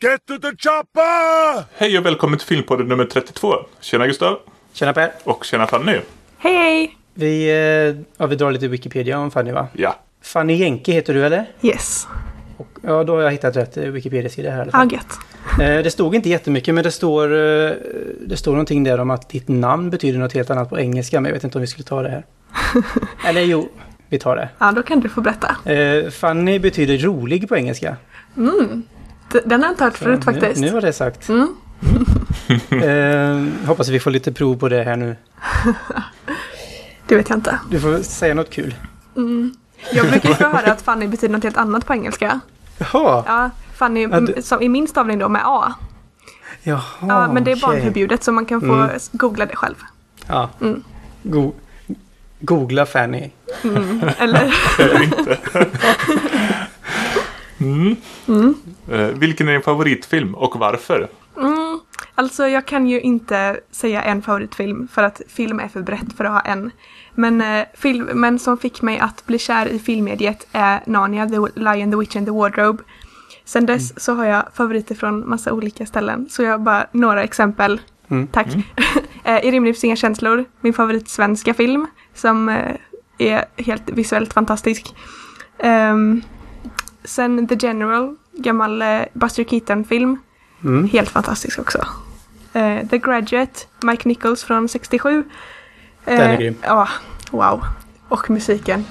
Get to the chopper! Hej och välkommen till Filmpodden nummer 32. Tjena Gustav. Tjena Per. Och tjena Fanny. Hej hej! Vi, eh, ja, vi drar lite Wikipedia om Fanny va? Ja. Fanny Jenke heter du eller? Yes. Och, ja, då har jag hittat rätt eh, Wikipedia-sida här i alla Ja, fall. gött. Eh, det stod inte jättemycket men det står, det står någonting där om att ditt namn betyder något helt annat på engelska. Men jag vet inte om vi skulle ta det här. eller jo, vi tar det. Ja, då kan du få berätta. Fanny betyder rolig på engelska. D- Den har jag inte hört förut faktiskt. Nu, nu var det sagt. Mm. eh, hoppas vi får lite prov på det här nu. Det vet jag inte. Du får säga något kul. Jag brukar ju få höra att Fanny betyder något helt annat på engelska. Jaha. Ja, Fanny Ja, du- som i min stavning då med A. Jaha, Ja, men det är barnförbjudet så man kan få Mm. googla det själv. Ja. Mm. Go- googla Fanny. Eller? Eller inte. mm. Eh, vilken är din favoritfilm och varför? Mm, alltså jag kan ju inte säga en favoritfilm för att film är för brett för att ha en. Men eh, filmen som fick mig att bli kär i filmmediet är Narnia, The Lion, The Witch and the Wardrobe. Sen dess så har jag favoriter från massa olika ställen. Så jag har bara några exempel. Mm. Tack. Eh, I finns inga känslor, min favorit svenska film som eh, är helt visuellt fantastisk. Ehm, sen The General, gammal eh, Buster Keaton-film. Mm. Helt fantastisk också. Eh, The Graduate, Mike Nichols från 67. Eh, Den är grym. Ja, wow. Och musiken.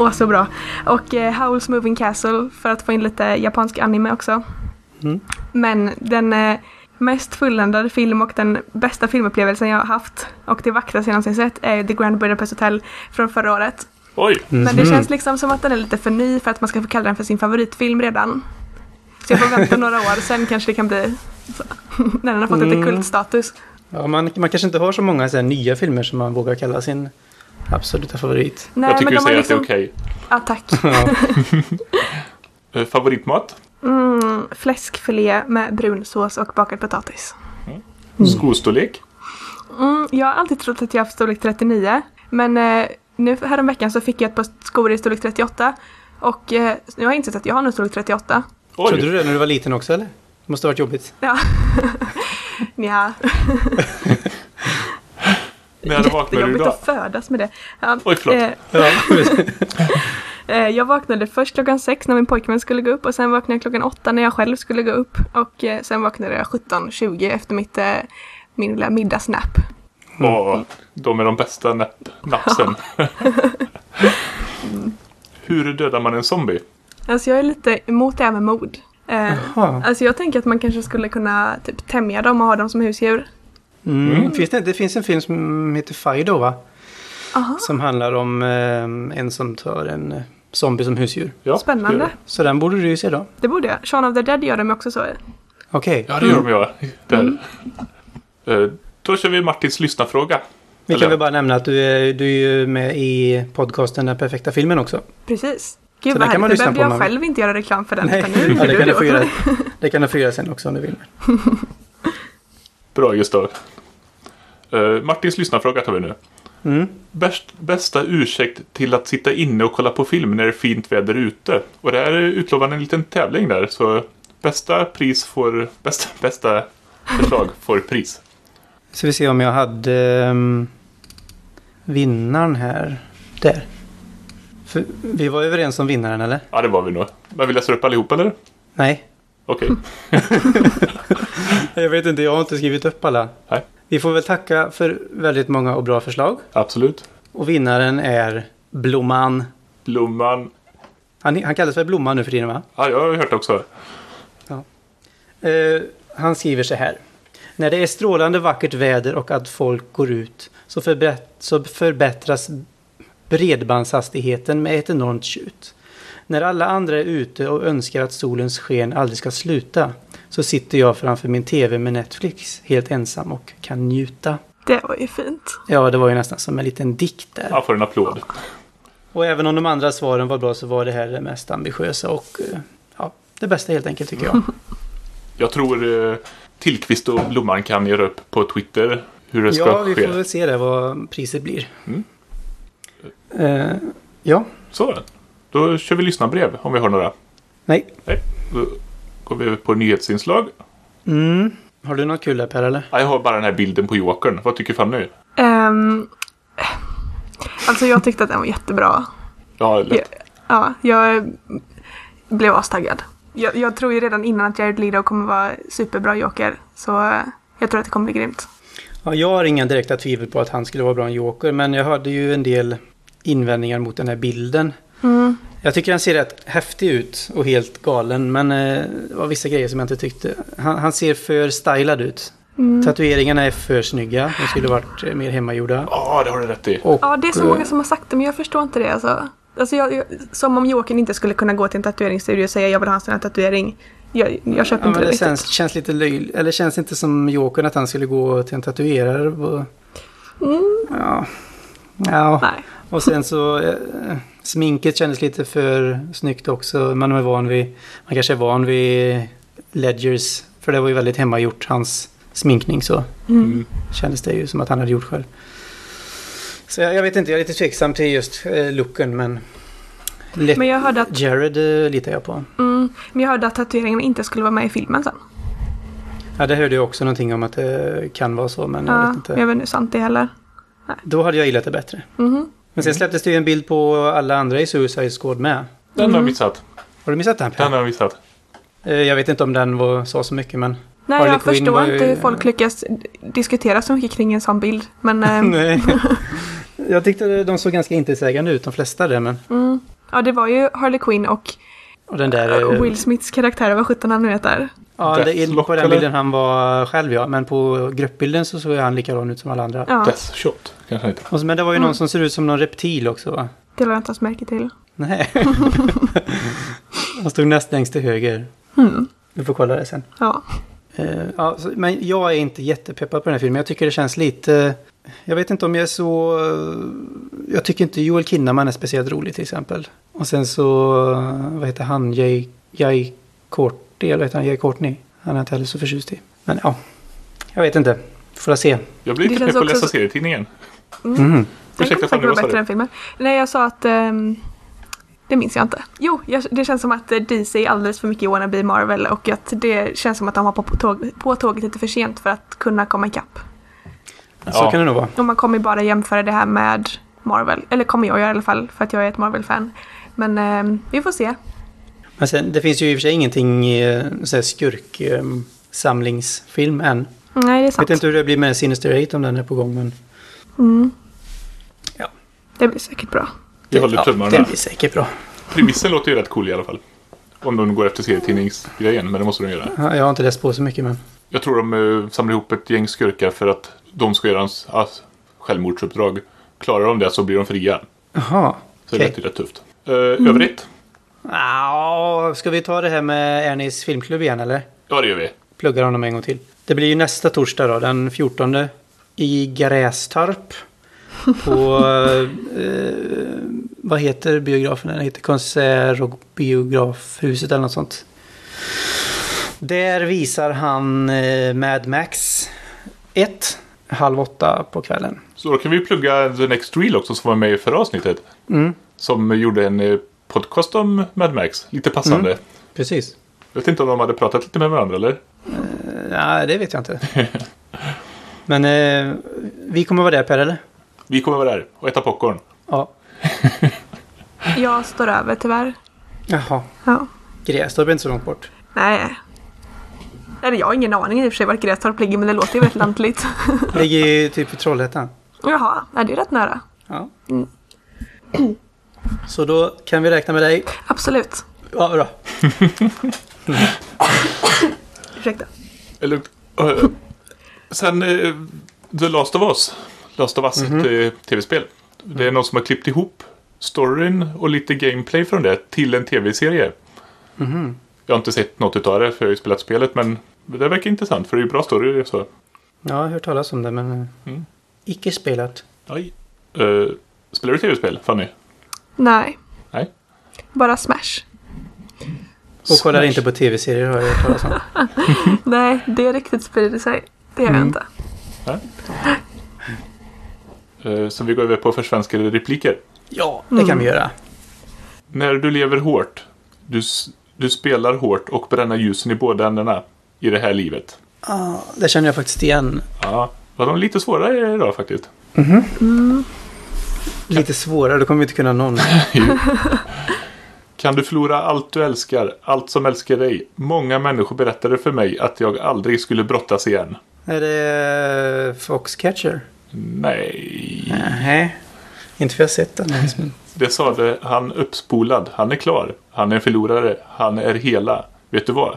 Åh, så bra. Och eh, Howl's Moving Castle för att få in lite japansk anime också. Mm. Men den eh, mest fulländade film och den bästa filmupplevelsen jag har haft och det vackraste jag någonsin sett är The Grand Budapest Hotel från förra året. Oj! Men det känns liksom som att den är lite för ny för att man ska få kalla den för sin favoritfilm redan. Så jag får vänta några år, sen kanske det kan bli så. När den har fått lite Mm. kultstatus. Ja, man, man kanske inte har så många så här, nya filmer som man vågar kalla sin absoluta favorit. Nej, jag tycker men du säger liksom... att det är okej. Ja, tack. Eh, favoritmat? Mm, fläskfilé med brunsås och bakad potatis. Skostorlek? Mm, jag har alltid trott att jag har haft storlek 39. Men eh, nu häromveckan så fick jag ett par skor i storlek 38. Och eh, nu har jag insett att jag har nog storlek 38. Trodde Oj! du det när du var liten också eller? Det måste ha varit jobbigt. Ja. ja. När vaknade du Jättejobbigt idag? att födas med det. Ja, Oj, förlåt. eh, Ja. Eh, Jag vaknade först klockan sex när min pojkvän skulle gå upp och sen vaknade jag klockan åtta när jag själv skulle gå upp. Och eh, sen vaknade jag 17.20 efter mitt, eh, min lilla middagsnap. Åh, de är de bästa napp, napsen. Hur dödar man en zombie? Alltså jag är lite emot det här med mod. Eh, Jaha. alltså jag tänker att man kanske skulle kunna typ tämja dem och ha dem som husdjur. Mm. Finns det, det finns en film som heter Fido va? Aha. Som handlar om eh, en som tar en eh, zombie som husdjur. Ja, Spännande. Så den borde du ju se då. Det borde jag. Shaun of the Dead gör de ju också så. Okej. Ja, det gör de ja. Där. Eh, Då kör vi Martins lyssnarfråga. Vi kan väl bara nämna att du är, du är ju med i podcasten Den perfekta filmen också. Precis. Gud Så vad den kan man härligt. Behövde jag själv inte göra reklam för den. Nej, utan nu ja, det, kan du få göra, det kan du få göra sen också om du vill. Bra Gustav. Uh, Martins lyssnarfråga tar vi nu. Mm. Bäst, bästa ursäkt till att sitta inne och kolla på film när det är fint väder ute. Och det här utlovar en liten tävling där. Så bästa pris får... Bästa, bästa förslag får pris. Så vi ser om jag hade um, vinnaren här. Där. För vi var överens om vinnaren eller? Ja, det var vi nog. Men vi läser upp allihop eller? Nej. Okej. Jag vet inte, jag har inte skrivit upp alla. Nej, Vi får väl tacka för väldigt många och bra förslag. absolut. Och vinnaren är Blomman. Blomman. Han, han kallas för Blomman nu för tiden va? Ja, jag har hört också. Eh, han skriver så här. När det är strålande vackert väder och att folk går ut så, förbätt, så förbättras bredbandshastigheten med ett enormt tjut. När alla andra är ute och önskar att solens sken aldrig ska sluta så sitter jag framför min tv med Netflix helt ensam och kan njuta. Det var ju fint. Ja, det var ju nästan som en liten dikt där. Jag får en applåd. Och även om de andra svaren var bra så var det här det mest ambitiösa och eh, ja, det bästa helt enkelt tycker jag. Jag tror eh, Tillqvist och Blomman kan göra upp på Twitter hur det ska Ja, vi ske. får väl se där vad priset blir. Mm. Eh, ja, Så, då kör vi lyssnarbrev om vi har några. nej. Nej, går vi över på nyhetsinslag. Mm. Har du något kul där Per eller? Ja, Jag har bara den här bilden på Jokern. Vad tycker Fanny? Ehm, alltså jag tyckte att den var jättebra. Ja, lätt. Ja, jag blev astaggad. Jag, jag tror ju redan innan att Jared Leto kommer vara superbra joker. Så jag tror att det kommer bli grymt. Ja, jag har inga direkta tvivel på att han skulle vara bra en joker, men jag hade ju en del invändningar mot den här bilden. Mm. Jag tycker han ser rätt häftig ut och helt galen, men eh, det var vissa grejer som jag inte tyckte. Han, han ser för stylad ut. Mm. Tatueringarna är för snygga, de skulle varit eh, mer hemmagjorda. Ja, det har du rätt i. Och, Ja, det är så eh, många som har sagt det, men jag förstår inte det alltså. alltså jag, jag, som om Jokern inte skulle kunna gå till en tatueringsstudio och säga jag vill ha en sån här tatuering. Jag, jag köper Ja, inte men det det känns, känns lite löjligt. Eller känns inte som Jokern att han skulle gå till en tatuerare. Och, Mm, ja. ja. nej. Och sen så eh, sminket kändes lite för snyggt också. Man är van vid, man kanske är van vid Ledgers. För det var ju väldigt hemmagjort, hans sminkning så Mm. kändes det ju som att han hade gjort själv. Så jag, jag vet inte, jag är lite tveksam till just eh, looken men... Lätt, Men jag hörde att, Jared eh, litar jag på. mm, men jag hörde att tatueringarna inte skulle vara med i filmen sen. Ja, det hörde jag också någonting om att det kan vara så men jag Ja, vet jag inte. vet inte sant det heller. Då hade jag gillat det bättre. Mhm. Men sen släpptes det ju en bild på alla andra i Suicide Squad med. Den Mm. har jag missat. Har du missat den? Per? Den har jag missat. Eh, Jag vet inte om den var, sa så mycket men... Nej, Harley jag Quinn förstår ju- inte hur folk lyckas diskutera så mycket kring en sån bild. Men eh, Nej. Jag tyckte de såg ganska intetsägande ut, de flesta där, men... mm, ja, det var ju Harley Quinn och Och den där... eh, Will Smiths karaktär, vad sjutton han nu heter. Ja, det är Deathlock, på den eller? bilden han var själv, ja. Men på gruppbilden så såg han likadan ut som alla andra. Ja, Death Shot kanske inte. Och så, men det var ju Mm. någon som ser ut som någon reptil också, va? det lade jag inte ens märke till. Nej. han stod näst längst till höger. Mm. Du får kolla det sen. Ja. Eh, ja, men jag är inte jättepeppad på den här filmen. Jag tycker det känns lite... Jag vet inte om jag är så... Jag tycker inte Joel Kinnaman är speciellt rolig till exempel. Och sen så... Vad heter han? Jay, Jay Courtney, heter han? Jay Courtney. Han är inte heller så förtjust i. Men ja. Jag vet inte. Får jag se. Jag blir lite pepp på att läsa så- serietidningen. Mm. Mhm. Den Ursäkta, kommer Fanny, säkert vara bättre än filmen. Nej, jag sa att... ehm, det minns jag inte. Jo, jag, det känns som att eh, DC är alldeles för mycket wannabe Marvel och att det känns som att de var på, på, tåg, på tåget lite för sent för att kunna komma ikapp. Så Ja. kan det nog vara. Och man kommer bara jämföra det här med Marvel. Eller kommer jag göra i alla fall, för att jag är ett Marvel-fan. Men ehm, vi får se. Men sen, det finns ju i och för sig ingenting eh, så här skurk eh, samlingsfilm än. Nej, det är Jag sant. vet inte hur det blir med Sinister 8 om den är på gång. Men Mm. Ja. Det blir säkert bra. Vi håller ja, tummarna. det blir säkert bra. Premissen låter ju rätt cool i alla fall. Om de går efter serietidningsgrejen, men det måste de göra. Ja, Jag har inte läst på så mycket men. Jag tror de uh, samlar ihop ett gäng skurkar för att de ska göra en s- ah, självmordsuppdrag. Klarar de det så blir de fria. Jaha. Så det okej. lät ju rätt tufft. Uh, Övrigt? Ja, ska vi ta det här med Ernies filmklubb igen eller? Ja, det gör vi. Pluggar honom en gång till. Det blir ju nästa torsdag då, den 14. I Grästorp. På, eh, vad heter biografen? Den heter Konsert och biografhuset eller något sånt. Där visar han eh, Mad Max 1, halv åtta på kvällen. Så då kan vi plugga The Next Reel också som var med i förra avsnittet. Mm, Som gjorde en eh, podcast om Mad Max. Lite passande. Mm. precis. Jag vet inte om de hade pratat lite med varandra eller? Nej, det vet jag inte. Men eh, vi kommer vara där Per, eller? Vi kommer vara där och äta popcorn. Ja. Jag står över tyvärr. Jaha. Ja. Grästorp är inte så långt bort. Nej. Eller jag har ingen aning i och för sig var Grästorp ligger men det låter ju väldigt lantligt. Ligger ju typ i Trollhättan. Jaha, ja, det är rätt nära. Ja. Mm. Så då kan vi räkna med dig. Absolut. Ja, bra. Eller, Ursäkta. uh, sen uh, The Last of Us. Last of Us ett eh, tv-spel. Det är någon som har klippt ihop storyn och lite gameplay från det till en tv-serie. Jag har inte sett något av det för jag har ju spelat spelet men det verkar intressant för det är ju bra story. Så. Ja, jag har hört talas om det men Mm. icke spelat. Oj. Eh, spelar du tv-spel Fanny? Nej, Nej. bara Smash. Och kollar inte på tv-serier har jag hört talas om. Nej, det riktigt sprider sig. Det gör jag inte. Eh, så vi går över på försvenskade repliker. Ja, det kan vi göra. När du lever hårt. Du, du spelar hårt och bränner ljusen i båda ändarna i det här livet. Ah, det känner jag faktiskt igen. Ja, var de lite svårare idag faktiskt. Lite svårare, då kommer vi inte kunna någon. Kan du förlora allt du älskar, allt som älskar dig? Många människor berättade för mig att jag aldrig skulle brottas igen. Är det Foxcatcher? Nej. Nej. Inte för jag sett den. Men... Det sade han uppspolad. Han är klar. Han är en förlorare. Han är hela. Vet du vad?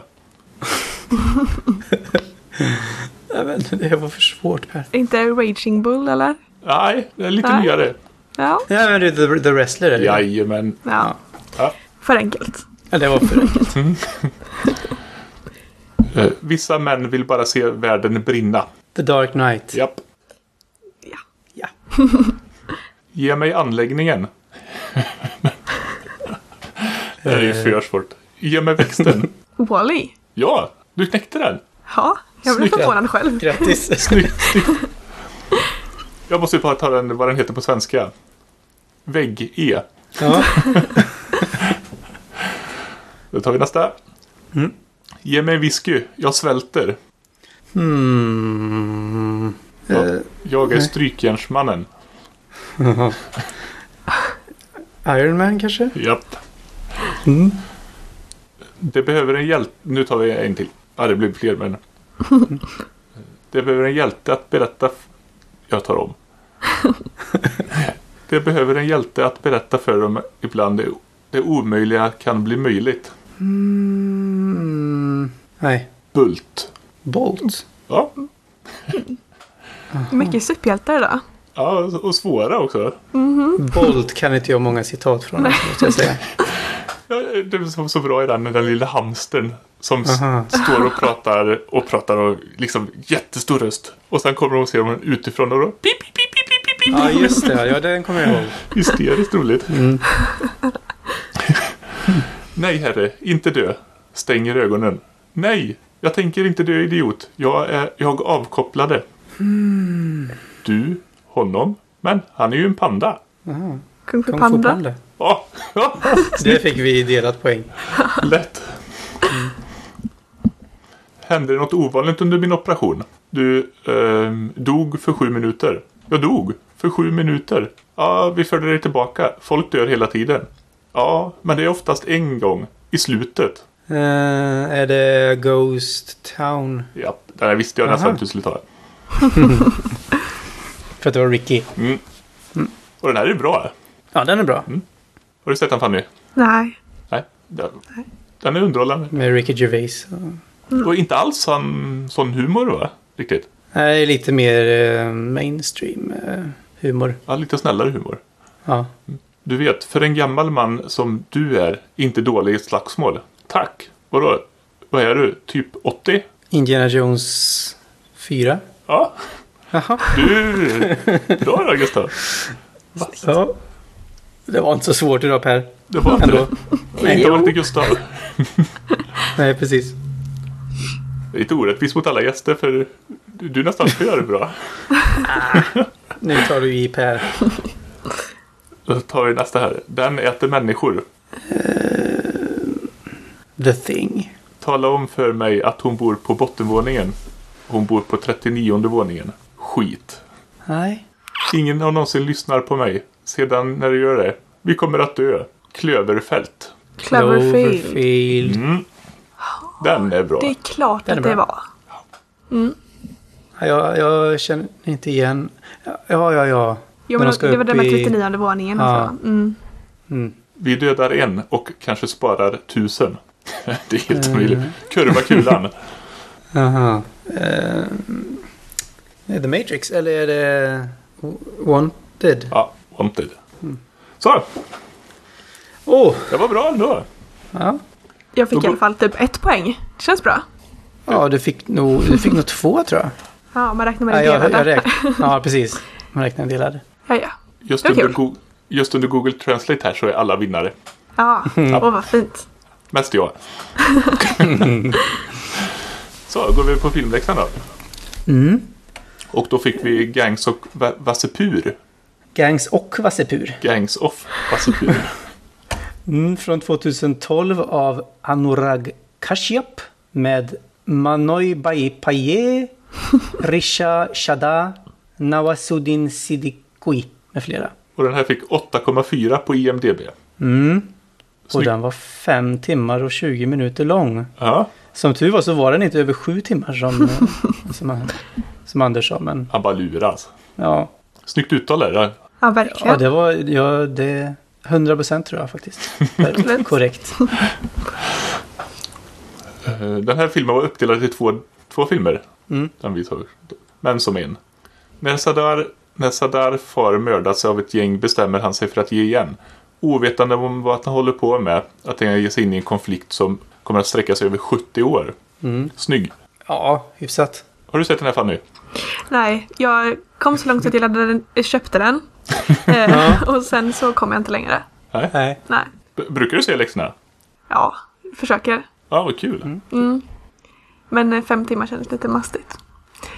Nej, men det var för svårt Per. Inte Raging Bull eller? Nej, det är lite Nej. nyare. Ja. Ja, men det är The, the Wrestler det. Jajamän. ja. Ja. För enkelt. Ja, det var för enkelt. Eh, vissa män vill bara se världen brinna. The Dark Knight. Japp. Ja. Ja. Ge mig anläggningen. det är ju för svårt. Ge mig växten. Wally. Ja, du knäckte den. Ja, jag blev förvånad själv. Grattis. Snyggt, snyggt. Jag måste ju bara ta den, vad den heter på svenska. Vägg-E. ja. Då tar vi nästa. Mm. Ge mig whisky, jag svälter. Hmm. Ja. Eh, Jag är strykjärnsmannen. Iron Man kanske? Japp. Mm. Det behöver en hjälte. Nu tar vi en till. Ja, det blir fler men. Det behöver en hjälte att berätta. Jag tar om. Det behöver en hjälte att berätta för dem ibland det, det omöjliga kan bli möjligt. Mm. Nej. Bult. Bolt. Ja, Mycket superhjältar idag. ja och svåra också. Bolt kan inte jag många citat från, måste jag säga. Ja, det var så bra i den, den lilla hamstern. Som Aha. står och pratar och pratar och liksom jättestor röst. Och sen kommer de och ser dem utifrån och då pip, pip, pip. Ja, just det. Ja, den kommer jag ihåg. Hysteriskt roligt. Mm. Nej herre, inte dö. Stänger ögonen. Nej, jag tänker inte dö idiot. Jag är jag avkopplade. Du, honom. Men han är ju en panda. Aha. Kung Fu Kung Fu Panda. Panda. Ja, ja, Det fick vi delat poäng. lätt. Hände det något ovanligt under min operation? Du ehm, dog för sju minuter. Jag dog för sju minuter. Ja, vi förde dig tillbaka. Folk dör hela tiden. Ja, men det är oftast en gång. I slutet. Eh, är det Ghost Town? Ja, det här visste jag nästan att du skulle ta. För att det var Ricky. Mm. Och den här är bra. Ja, den är bra. Har du sett den Fanny? Nej. Nej. Den, den är underhållande. Med Ricky Gervais. Och inte alls sån, sån humor va? Riktigt. Nej, lite mer eh, mainstream eh, humor. Ja, lite snällare humor. Ja. Du vet, för en gammal man som du är, inte dålig i ett slagsmål. Tack. Vadå? Vad är du? Typ 80? Indiana Jones 4. Ja, Jaha. du... Bra då Gustav. Ja. Det var inte så svårt idag Per. Det var inte Ändå. det. Inte var lite Gustav. Nej, precis. Det är lite orättvist mot alla gäster för du, du nästan göra det bra. Nu tar du i Per. Då tar vi nästa här. Den äter människor. The Thing. Tala om för mig att hon bor på bottenvåningen. Hon bor på 39 våningen. Skit. Nej. Ingen har någonsin lyssnat på mig. Sedan när du gör det. Vi kommer att dö. Klöverfält. Cloverfield. Mm. Den är bra. Det är klart Den är att det bra. var. Ja, jag, jag känner inte igen. Ja, ja, ja. Jo, men det var den med i- 39 våningen. Ja. Alltså. Mm. Mm. Vi dödar en och kanske sparar tusen. det är helt Mm. omöjligt. Kurva kulan. Aha. Eh, är det The Matrix eller är det Wanted. Ja, Wanted. Så, Åh! det var bra ändå. ja. Jag fick i alla fall typ ett poäng. Det känns bra. ja, du fick nog, du fick nog två tror jag. Ja, man räknar med Ja, det jag, jag delade. räk, ja, precis. Man räknar delade. Ja, ja. Just Det under, kul. Go- just under Google Translate här så är alla vinnare. Ja, åh vad fint. Mest jag. så, går vi på filmläxan då. Mm. Och då fick vi Gangs och Va- Vassepur. Gangs och Vassepur. Gangs of Vassepur. Mm, från 2012 av Anurag Kashyap med Manoy Baipaye, Risha Shada, Nawasuddin Siddiqui med flera. och den här fick 8,4 på IMDB. Mm. Och Snyggt. den var 5 timmar och 20 minuter lång. Ja, Som tur var så var den inte över 7 timmar som, som, som Anders sa. Men han bara luras. ja, Snyggt uttal där. Ja. Ja, ja verkligen. det var ja, det, 100% tror jag faktiskt. Korrekt. Eh, Den här filmen var uppdelad i två, två filmer. Mm. Den vi såg. Men som en. När Sadar, när Sadar far mördas av ett gäng bestämmer han sig för att ge igen. Ovetande om vad han håller på med. Att han ger sig in i en konflikt som kommer att sträcka sig över 70 år. Mm. Snygg. Ja, hyfsat. Har du sett den här Fanny? Nej, jag kom så långt att jag laddade den, jag köpte den. Eh, och sen så kom jag inte längre. Nej. Nej. Brukar du se läxorna? Ja, försöker. Ja, vad kul. Mm. Men eh, fem timmar kändes lite mastigt.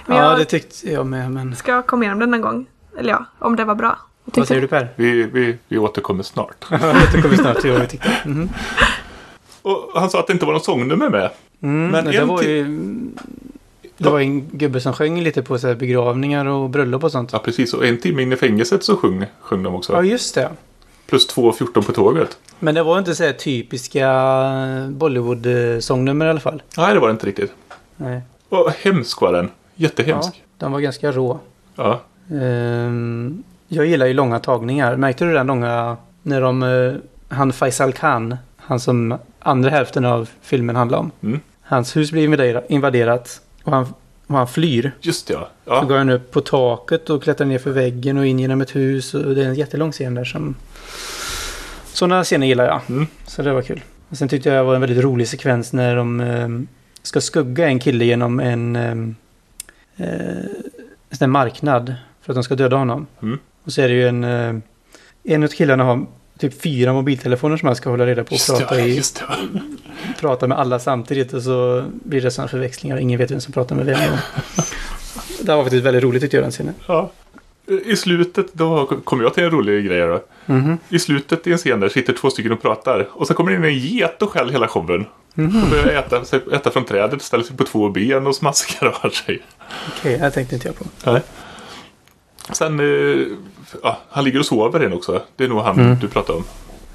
Men Ja, jag det tyckte jag med. Men ska komma igenom den någon gång. Eller ja, om det var bra. Jag vad säger du Per? Vi, vi, vi återkommer snart. det kommer snart till vad vi tyckte. Mhm. Och han sa att det inte var någon sångnummer med. Mm, Men det en var ju... Det var en gubbe som sjöng lite på så här begravningar och bröllop och sånt. Ja, precis. Och en timme in i fängelset så sjöng, sjöng de också. Ja, just det. Plus 2.14 på tåget. Men det var inte så här typiska Bollywood-sångnummer i alla fall. Nej, det var det inte riktigt. Nej. Och hemsk var den. Ja, Jättehemsk. den var ganska rå. Ja. Ehm, jag gillar ju långa tagningar. Märkte du den långa när de... eh, han Faisal Khan, han som andra hälften av filmen handlar om. Mm. Hans hus blir invadera- invaderat och han, och han flyr. Just det, ja. Så ja. går han upp på taket och klättrar ner för väggen och in genom ett hus. Och det är en jättelång scen där som... Sådana scener gillar jag. Mm. Så det var kul. Och sen tyckte jag det var en väldigt rolig sekvens när de eh, ska skugga en kille genom en, eh, eh, en marknad. För att de ska döda honom. Mm. Och så är det ju en... Eh, en av killarna har typ fyra mobiltelefoner som han ska hålla reda på och Just prata, i, det, ja. prata med alla samtidigt. Och så blir det sådana förväxlingar och ingen vet vem som pratar med vem. det var faktiskt väldigt roligt tyckte jag den scenen. ja. I slutet, då kom jag till en rolig grej då. Mhm. I slutet i en scen där sitter två stycken och pratar. Och så kommer det in en get och skäller hela showen. Mhm. Och börjar äta, äta från trädet, ställer sig på två ben och smaskar och har sig. Okej, det tänkte inte jag på. Nej. Sen, eh, ja, han ligger och sover igen också. Det är nog han Mm. du pratade om.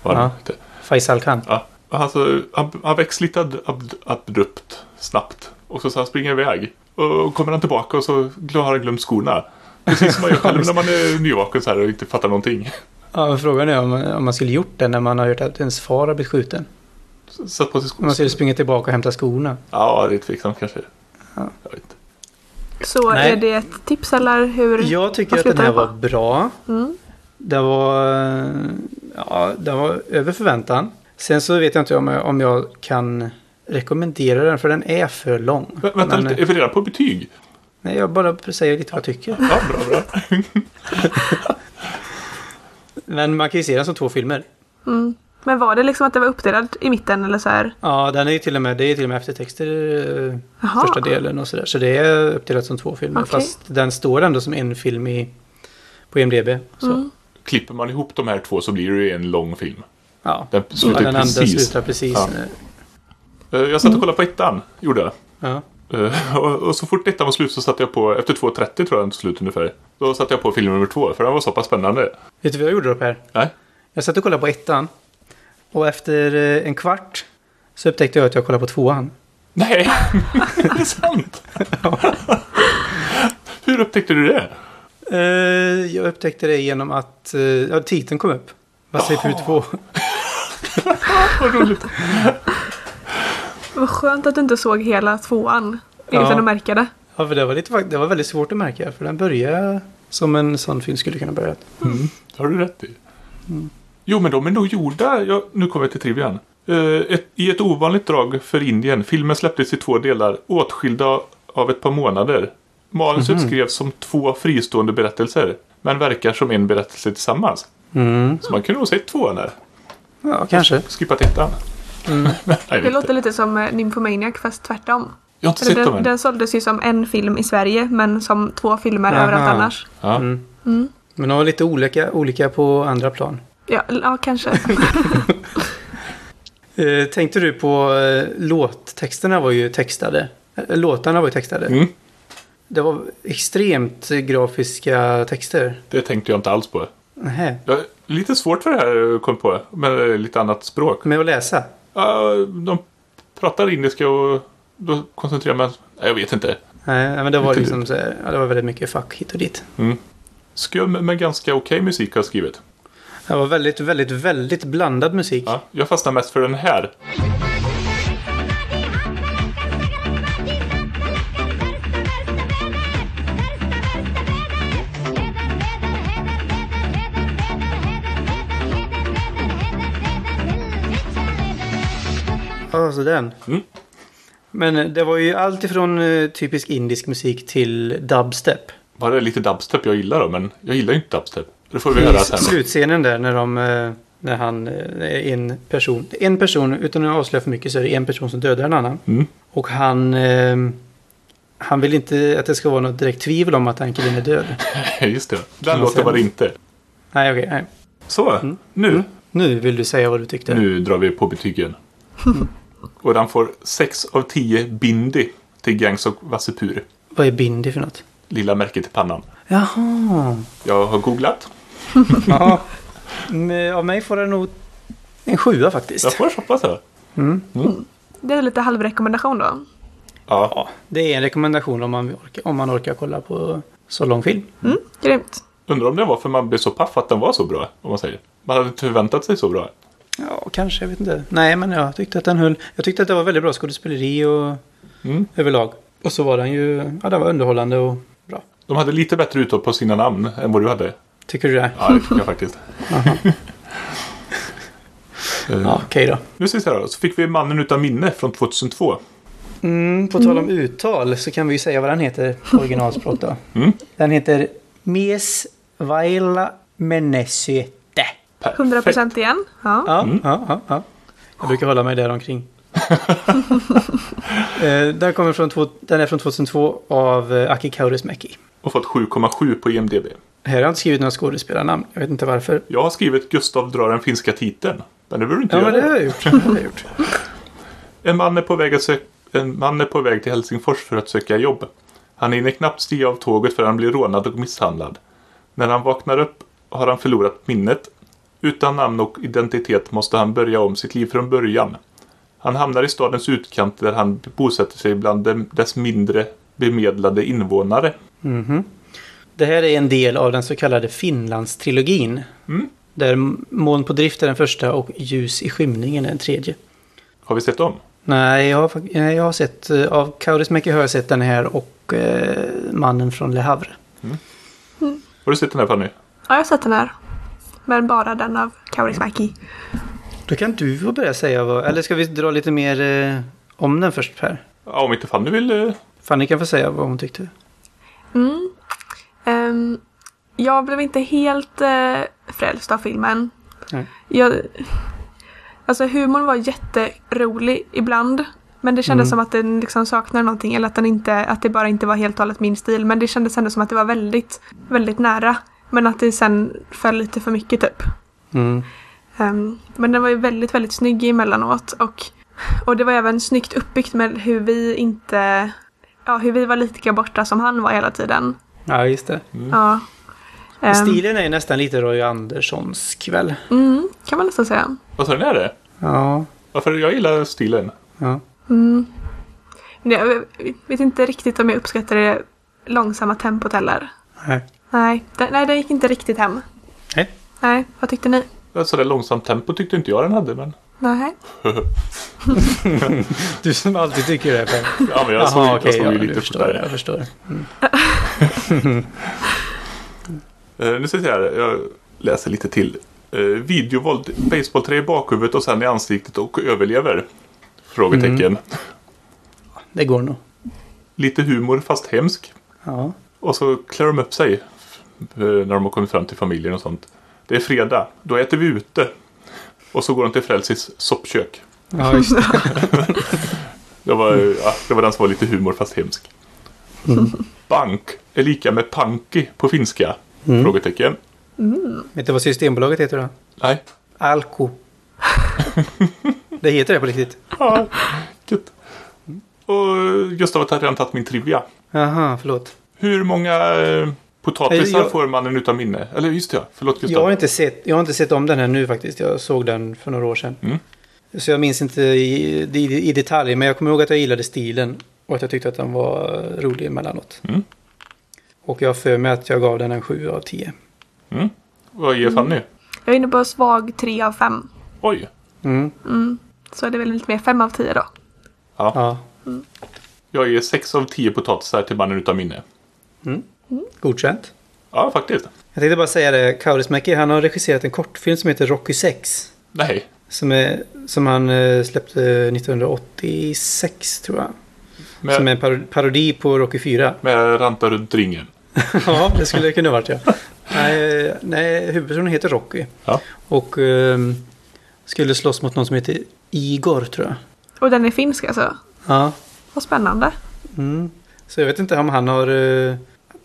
Han Ja. heter. Faisal Khan. Ja. Alltså, han, han väcks lite ab, ab, abrupt, snabbt. Och så, så han springer iväg. Och kommer han tillbaka och så har han glömt skorna. Precis som man gör själv när man är nyvaken så här och inte fattar någonting. Ja, frågan är om, om man skulle gjort det när man har hört att ens far har blivit skjuten. Satt på sig skor. man skulle springa tillbaka och hämta skorna. Ja, det är tveksamt kanske. Ja. Jag vet inte. Så Nej. är det ett tips eller hur? Jag tycker att den här var bra. Mm. Det var, ja, det var över förväntan. Sen så vet jag inte om jag, om jag kan rekommendera den för den är för lång. Vä- Vänta Men, lite, är vi redan på betyg? Nej, jag bara säger lite vad jag tycker. Ja, bra, bra. Men man kan ju se den som två filmer. Mm. Men var det liksom att det var uppdelat i mitten eller så här? Ja, den är ju till och med, det är till och med eftertexter eh, Jaha. första delen och sådär. Så det är uppdelat som två filmer. Okej. Fast den står ändå som en film i, på IMDB. Så, Mm. Klipper man ihop de här två så blir det ju en lång film. ja. Den ja, slutar den andra precis. slutar precis. Ja. Eh, Jag satt och kollade på ettan, gjorde jag. Ja. Eh, Och, så fort ettan var slut så satte jag på, efter 2.30 tror jag den tog slut ungefär. Då satte jag på film nummer två, för den var så pass spännande. Vet du vad jag gjorde då Per? Nej? Jag satt och kollade på ettan. Och efter eh, en kvart så upptäckte jag att jag kollade på tvåan. Nej, det är sant! Hur upptäckte du det? Eh, jag upptäckte det genom att ja, titeln kom upp. Vassipur 2. Vad roligt. Vad skönt att du inte såg hela tvåan. Ja. Utan att märka det. Ja, för det var, lite, det var väldigt svårt att märka. För den började Som en sån film skulle kunna börja. Det har du rätt i. Jo, men de är nog gjorda. Ja, nu kommer jag till trivian. Eh, ett, I ett ovanligt drag för Indien. Filmen släpptes i två delar, åtskilda av ett par månader. Manuset skrevs som två fristående berättelser, men verkar som en berättelse tillsammans. Mm. Så man kunde nog sett tvåan där. Ja, kanske. Skippat ettan. Nej, Det låter lite som eh, Nymphomaniac fast tvärtom. Jag har inte Eller sett dem Den, än. den såldes ju som en film i Sverige men som två filmer Aha. överallt annars. Ja. Mm. Men de var lite olika, olika på andra plan. Ja, ja kanske. Eh, tänkte du på eh, låttexterna var ju textade. Låtarna var ju textade. Mm. Det var extremt grafiska texter. Det tänkte jag inte alls på. Är lite svårt för det här kom på, är lite annat språk. Med att läsa? Ja, de pratar indiska och då koncentrerar man... Nej, jag vet inte. Nej, men det var liksom så ja, det var väldigt mycket fuck hit och dit. Skum men ganska okej musik har jag skrivit. Det var väldigt, väldigt, väldigt blandad musik. Ja, jag fastnar mest för den här. Ja, så den. Mm. Men eh, det var ju allt ifrån eh, typisk indisk musik till dubstep. Var det lite dubstep jag gillar då, men jag gillar ju inte dubstep. Det får vi höra sen. slutscenen där när de... eh, När han är en person. En person, utan att avslöja för mycket så är det en person som dödar en annan. Mm. Och han... eh, Han vill inte att det ska vara något direkt tvivel om att den killen är död. Just det. Den låten var det inte. Nej, okej. nej. Så, nu. Nu vill du säga vad du tyckte. Nu drar vi på betygen. och den får 6 av 10 bindi till Gangs och Vassepur. Vad är bindi för något? Lilla märket i pannan. Jaha. Jag har googlat. Ja. Men Av mig får den nog en sjua faktiskt. Jag får hoppas det. Det är lite halvrekommendation då. Ja. Ja, det är en rekommendation om man orkar, om man orkar kolla på så lång film. Mm, grymt. Undrar om det var för man blev så paff att den var så bra. Om man säger. Man hade inte förväntat sig så bra. Ja, kanske. Jag vet inte. Nej, men jag tyckte att den höll. Jag tyckte att det var väldigt bra skådespeleri och Mm. överlag. Och så var den ju, ja den var underhållande och bra. De hade lite bättre uttal på sina namn än vad du hade. Tycker du det? Ja, det tycker jag faktiskt. Eh, Ja, okej då. Nu se här då. Så fick vi Mannen utan minne från 2002. Mm, på tal om uttal så kan vi ju säga vad den heter på originalspråk då. Mm. Den heter Mies Vaila Menesyete. 100% igen. Ja. Ja, ja, ja, ja. Jag brukar hålla mig där omkring. Eh, den, kommer från två, den är från 2002 av eh, Aki Kaurismäki. Och fått 7,7 på IMDB. Här har jag inte skrivit några skådespelarnamn. Jag vet inte varför. Jag har skrivit Gustav drar den finska titeln. Men det behöver du inte Ja, göra. det har jag gjort. Det har jag gjort. En man, är på väg att en man är på väg till Helsingfors för att söka jobb. Han hinner knappt stiga av tåget för han blir rånad och misshandlad. När han vaknar upp har han förlorat minnet. Utan namn och identitet måste han börja om sitt liv från början. Han hamnar i stadens utkant där han bosätter sig bland dess mindre bemedlade invånare. Det här är en del av den så kallade Finlandstrilogin. Mm. Där Moln på drift är den första och Ljus i skymningen är den tredje. Har vi sett dem? Nej, jag har, jag har sett, eh, av Kaurismäki har jag sett den här och eh, Mannen från Le Havre. Har du sett den här Fanny? ja, jag har sett den här. Men bara den av Kaurismäki. Då kan du få börja säga vad, eller ska vi dra lite mer eh, om den först Per? Ja, om inte Fanny vill... eh, Fanny kan få säga vad hon tyckte. Mm. Ehm, jag blev inte helt uh, frälst av filmen. Nej. Jag, alltså humorn var jätterolig ibland. Men det kändes som att den liksom saknade någonting. Eller att, den inte, att det bara inte var helt och hållet min stil. Men det kändes ändå som att det var väldigt, väldigt nära. Men att det sen föll lite för mycket typ. Mm. Ehm, men den var ju väldigt, väldigt snygg emellanåt. Och, och det var även snyggt uppbyggt med hur vi inte... Ja, hur vi var lika borta som han var hela tiden. Ja, just det. Ja. Ehm, Stilen är ju nästan lite Roy Anderssons kväll. Mm, kan man nästan säga. Vad sa du, är det? Ja, Varför jag gillar stilen. ja. Mm. Men jag vet inte riktigt om jag uppskattar det långsamma tempot heller. Nej. Nej, det, nej, det gick inte riktigt hem. Nej. Nej, vad tyckte ni? Så där långsamt tempo tyckte inte jag den hade, men... Nej. Du som alltid tycker det Per. Ja, men jag såg, Jaha, jag okej, såg ja, ju lite förstår det. sådär. Jag förstår det. Eh, nu ska vi se här, jag läser lite till. Eh, videovåld, baseballträ i bakhuvudet och sen i ansiktet och överlever? Frågetecken. Det går nog. Lite humor fast hemsk. Ja. Och så klär de upp sig. Eh, När de har kommit fram till familjen och sånt. Det är fredag, då äter vi ute. Och så går de till Frälsis soppkök. Ja, just det. Det var, ja, det var den som var lite humor fast hemsk. Bank är lika med panki på finska? Frågetecken. Vet du vad Systembolaget heter då? Nej. Alko. det heter det på riktigt. Ja, gött. Och Gustav har redan tagit min trivia. Jaha, förlåt. Hur många eh, potatisar Jag- får mannen utan minne? Eller just det, ja. förlåt Gustav. Jag har, inte sett, jag har inte sett om den här nu faktiskt. Jag såg den för några år sedan. Mm. Så jag minns inte i, i, i detalj. Men jag kommer ihåg att jag gillade stilen. Och att jag tyckte att den var rolig emellanåt. Mm. Och jag för mig att jag gav den en 7 av 10. Mm. Vad ger Fanny? Jag är inne på svag 3 av 5. Oj. Mm. Så det är väl lite mer 5 av 10 då. Ja. Ja, Jag ger 6 av 10 potatisar till mannen utan minne. Godkänt. Ja, faktiskt. Jag tänkte bara säga det. Kaurismäki, han har regisserat en kortfilm som heter Rocky 6. Nej. Som, är, som han eh, släppte 1986 tror jag. Med, Som är en par- parodi på Rocky 4. med ranta runt ringen. ja, det skulle det kunna varit ja. Nej, nej, huvudpersonen heter Rocky. Ja. Och ehm, skulle slåss mot någon som heter Igor tror jag. Och den är finsk alltså. Ja. Vad spännande. Mm. Så jag vet inte om han har... eh,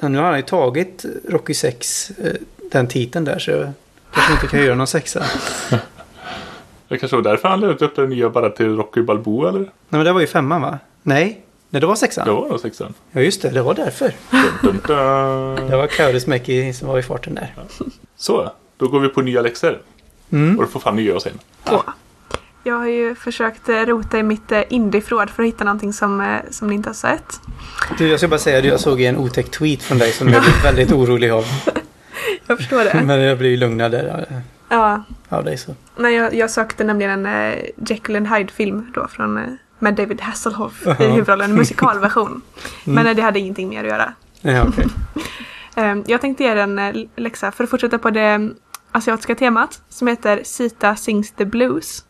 nu har han ju tagit Rocky 6, eh, den titeln där. Så jag kanske inte kan göra någon sexa. Det kanske var därför han lät upp den nya bara till Rocky Balboa eller? Nej men det var ju femman va? Nej, nej det var sexan. Det var nog sexan. Ja just det, det var därför. Dun, dun, dun. Det var Kaurismäki som var i farten där. Så, då går vi på nya läxor. Mm. Och det får Fanny göra sen. Åh. Jag har ju försökt eh, rota i mitt eh, indieförråd för att hitta någonting som, eh, som ni inte har sett. Du, jag ska bara säga att jag såg en otäck tweet från dig som jag blev väldigt orolig av. Jag förstår det. Men jag blev lugnad där ja, av dig så. nej, jag, jag sökte nämligen en eh, Jekyll and Hyde-film då från, eh, med David Hasselhoff i Jaha. huvudrollen, en musikalversion. Men eh, det hade ingenting mer att göra. Ja, okej. Eh, Jag tänkte ge er en läxa för att fortsätta på det mm, asiatiska temat som heter Sita Sings the Blues.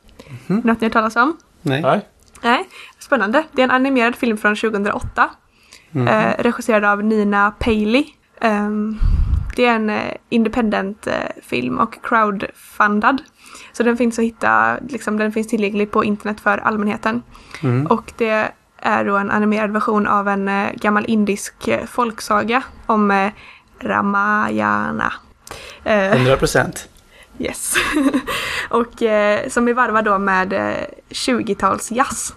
Något ni har talas om? Nej. Nej? Nej, spännande. Det är en animerad film från 2008. Eh, regisserad av Nina Paley. Ehm, det är en eh, independent eh, film och crowdfundad. Så den finns att hitta, liksom, den finns tillgänglig på internet för allmänheten. Och det är då en animerad version av en eh, gammal indisk eh, folksaga om eh, Ramayana. Eh, 100 procent. Yes. och eh, som är varvad då med eh, 20-tals jazz.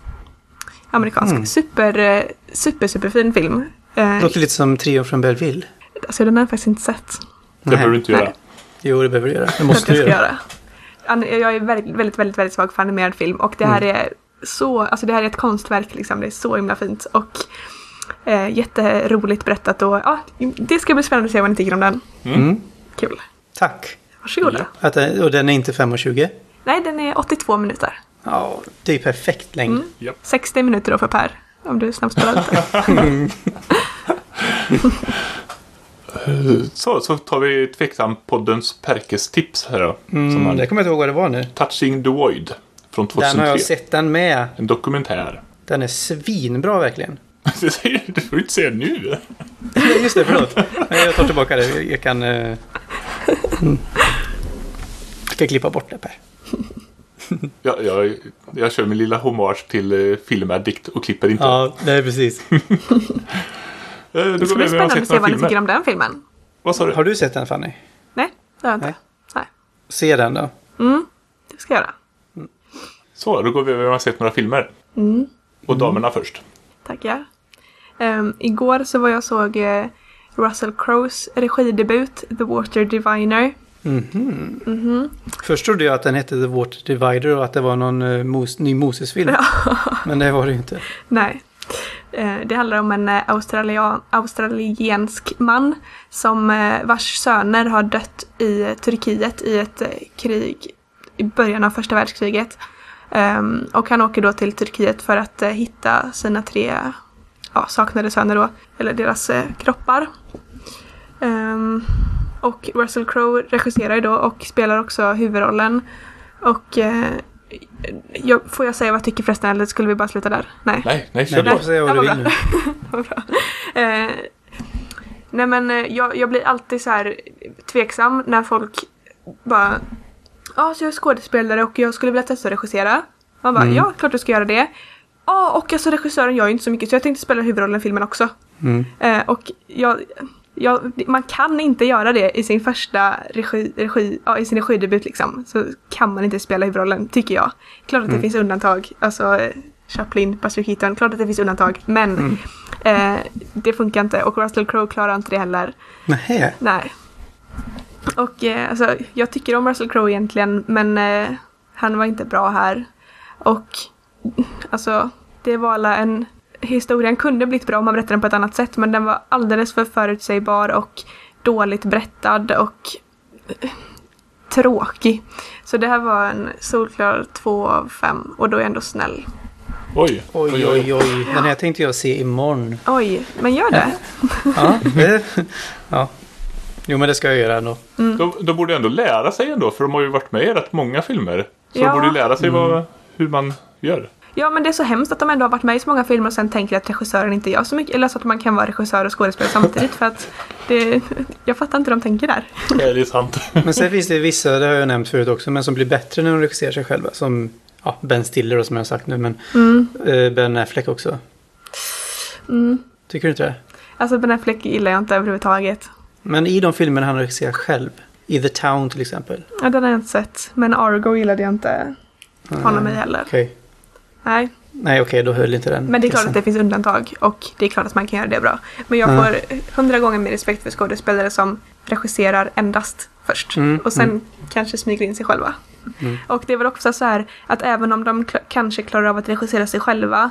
Amerikansk. Super, eh, super, superfin film. Eh, Låter lite som Trio från Belleville. alltså den har jag faktiskt inte sett. Det behöver du inte Nej. göra. Jo, det behöver du göra. Det måste du göra. Jag är väldigt, väldigt, väldigt, väldigt svag för animerad film och det här är så, alltså det här är ett konstverk liksom. Det är så himla fint och eh, jätteroligt berättat och ja, det ska bli spännande att se vad ni tycker om den. Mm. Kul. Tack. Varsågoda. Att, den- och den är inte 5.20? Nej, den är 82 minuter. Ja, det är perfekt längd. Mm. 60 minuter då för Per. Om du snabbt spelar lite. Så, så tar vi Tveksam-poddens Perkes-tips här då. Som Mm, han, det kommer jag inte ihåg vad det var nu. Touching the Void. Från Den 2003. har jag sett den med. En dokumentär. Den är svinbra verkligen. Det säger du får ju inte säga nu. Just det, förlåt. Nej, Jag tar tillbaka det. Jag kan... mm. Jag ska klippa bort det Per. Jag, jag, jag kör min lilla hommage till eh, Filmaddict och klipper inte. Ja, nej precis. Eh, Det går ska bli spännande att se vad ni tycker om den filmen. Vad sa du? Har du sett den Fanny? Nej, det har jag inte. Nej. Nej. Se den då. Det ska jag göra. Så, då går vi över och har sett några filmer. Mm. Och damerna först. Tackar. Um, igår så var jag såg eh, Russell Crowes regidebut The Water Diviner. Först trodde jag att den hette The Water Divider och att det var någon uh, Mos ny Moses-film. Men det var det ju inte. Nej. Eh, det handlar om en eh, australiensk man som vars söner har dött i Turkiet i ett krig i början av första världskriget. Ehm, och han åker då till Turkiet för att hitta sina tre ja, saknade söner då, eller deras kroppar. Ehm, och Russell Crowe regisserar ju då och spelar också huvudrollen. Och eh, jag, får jag säga vad jag tycker förresten eller skulle vi bara sluta där? Nej. Nej, nej, kör Nej, du får säga vad du vill nu. Vad bra. Eh, nej men eh, jag, jag blir alltid så här tveksam när folk bara Ja, så jag är skådespelare och jag skulle vilja testa att regissera. Man bara, ja, klart du ska göra det. Ja, och alltså regissören gör ju inte så mycket så jag tänkte spela huvudrollen i filmen också. Mm. Eh, och jag, jag, man kan inte göra det i sin första regi, regi, ja, i sin regidebut liksom. Så kan man inte spela huvudrollen, tycker jag. Klart att det finns undantag, alltså Chaplin, Buster Keaton, klart att det finns undantag. Men eh, det funkar inte och Russell Crowe klarar inte det heller. Nähä. Nej. Och eh, alltså, jag tycker om Russell Crowe egentligen men eh, han var inte bra här. Och alltså, det var alla en... Historien kunde blivit bra om man berättade den på ett annat sätt men den var alldeles för förutsägbar och dåligt berättad och eh, tråkig. Så det här var en solklar 2 av 5 och då är jag ändå snäll. Oj, Oj, oj, oj. Den här tänkte jag se imorgon. Oj, men gör det. Ja. det- ja. Jo, men det ska jag göra ändå. De, de borde ändå lära sig ändå, för de har ju varit med i rätt många filmer. Så Ja. de borde ju lära sig vad, hur man gör. Ja men det är så hemskt att de ändå har varit med i så många filmer och sen tänker att regissören inte gör så mycket. Eller så att man kan vara regissör och skådespelare samtidigt för att det, jag fattar inte hur de tänker där. Det är sant. Men sen finns det vissa, det har jag nämnt förut också, men som blir bättre när de regisserar sig själva. Som ja, Ben Stiller då, som jag har sagt nu, men eh, Ben Affleck också. Tycker du inte det? Alltså Ben Affleck gillar jag inte överhuvudtaget. Men i de filmerna han regisserar själv, i The Town till exempel. Ja, den har jag inte sett. Men Argo gillade jag inte honom i heller. Okej. Nej, Nej, okej, då höll inte den. men det är klart att det finns undantag och det är klart att man kan göra det bra. Men jag Ja. får hundra gånger mer respekt för skådespelare som regisserar endast först. Mm, Och sen kanske smyger in sig själva. Och det är väl också så här att även om de kanske klarar av att regissera sig själva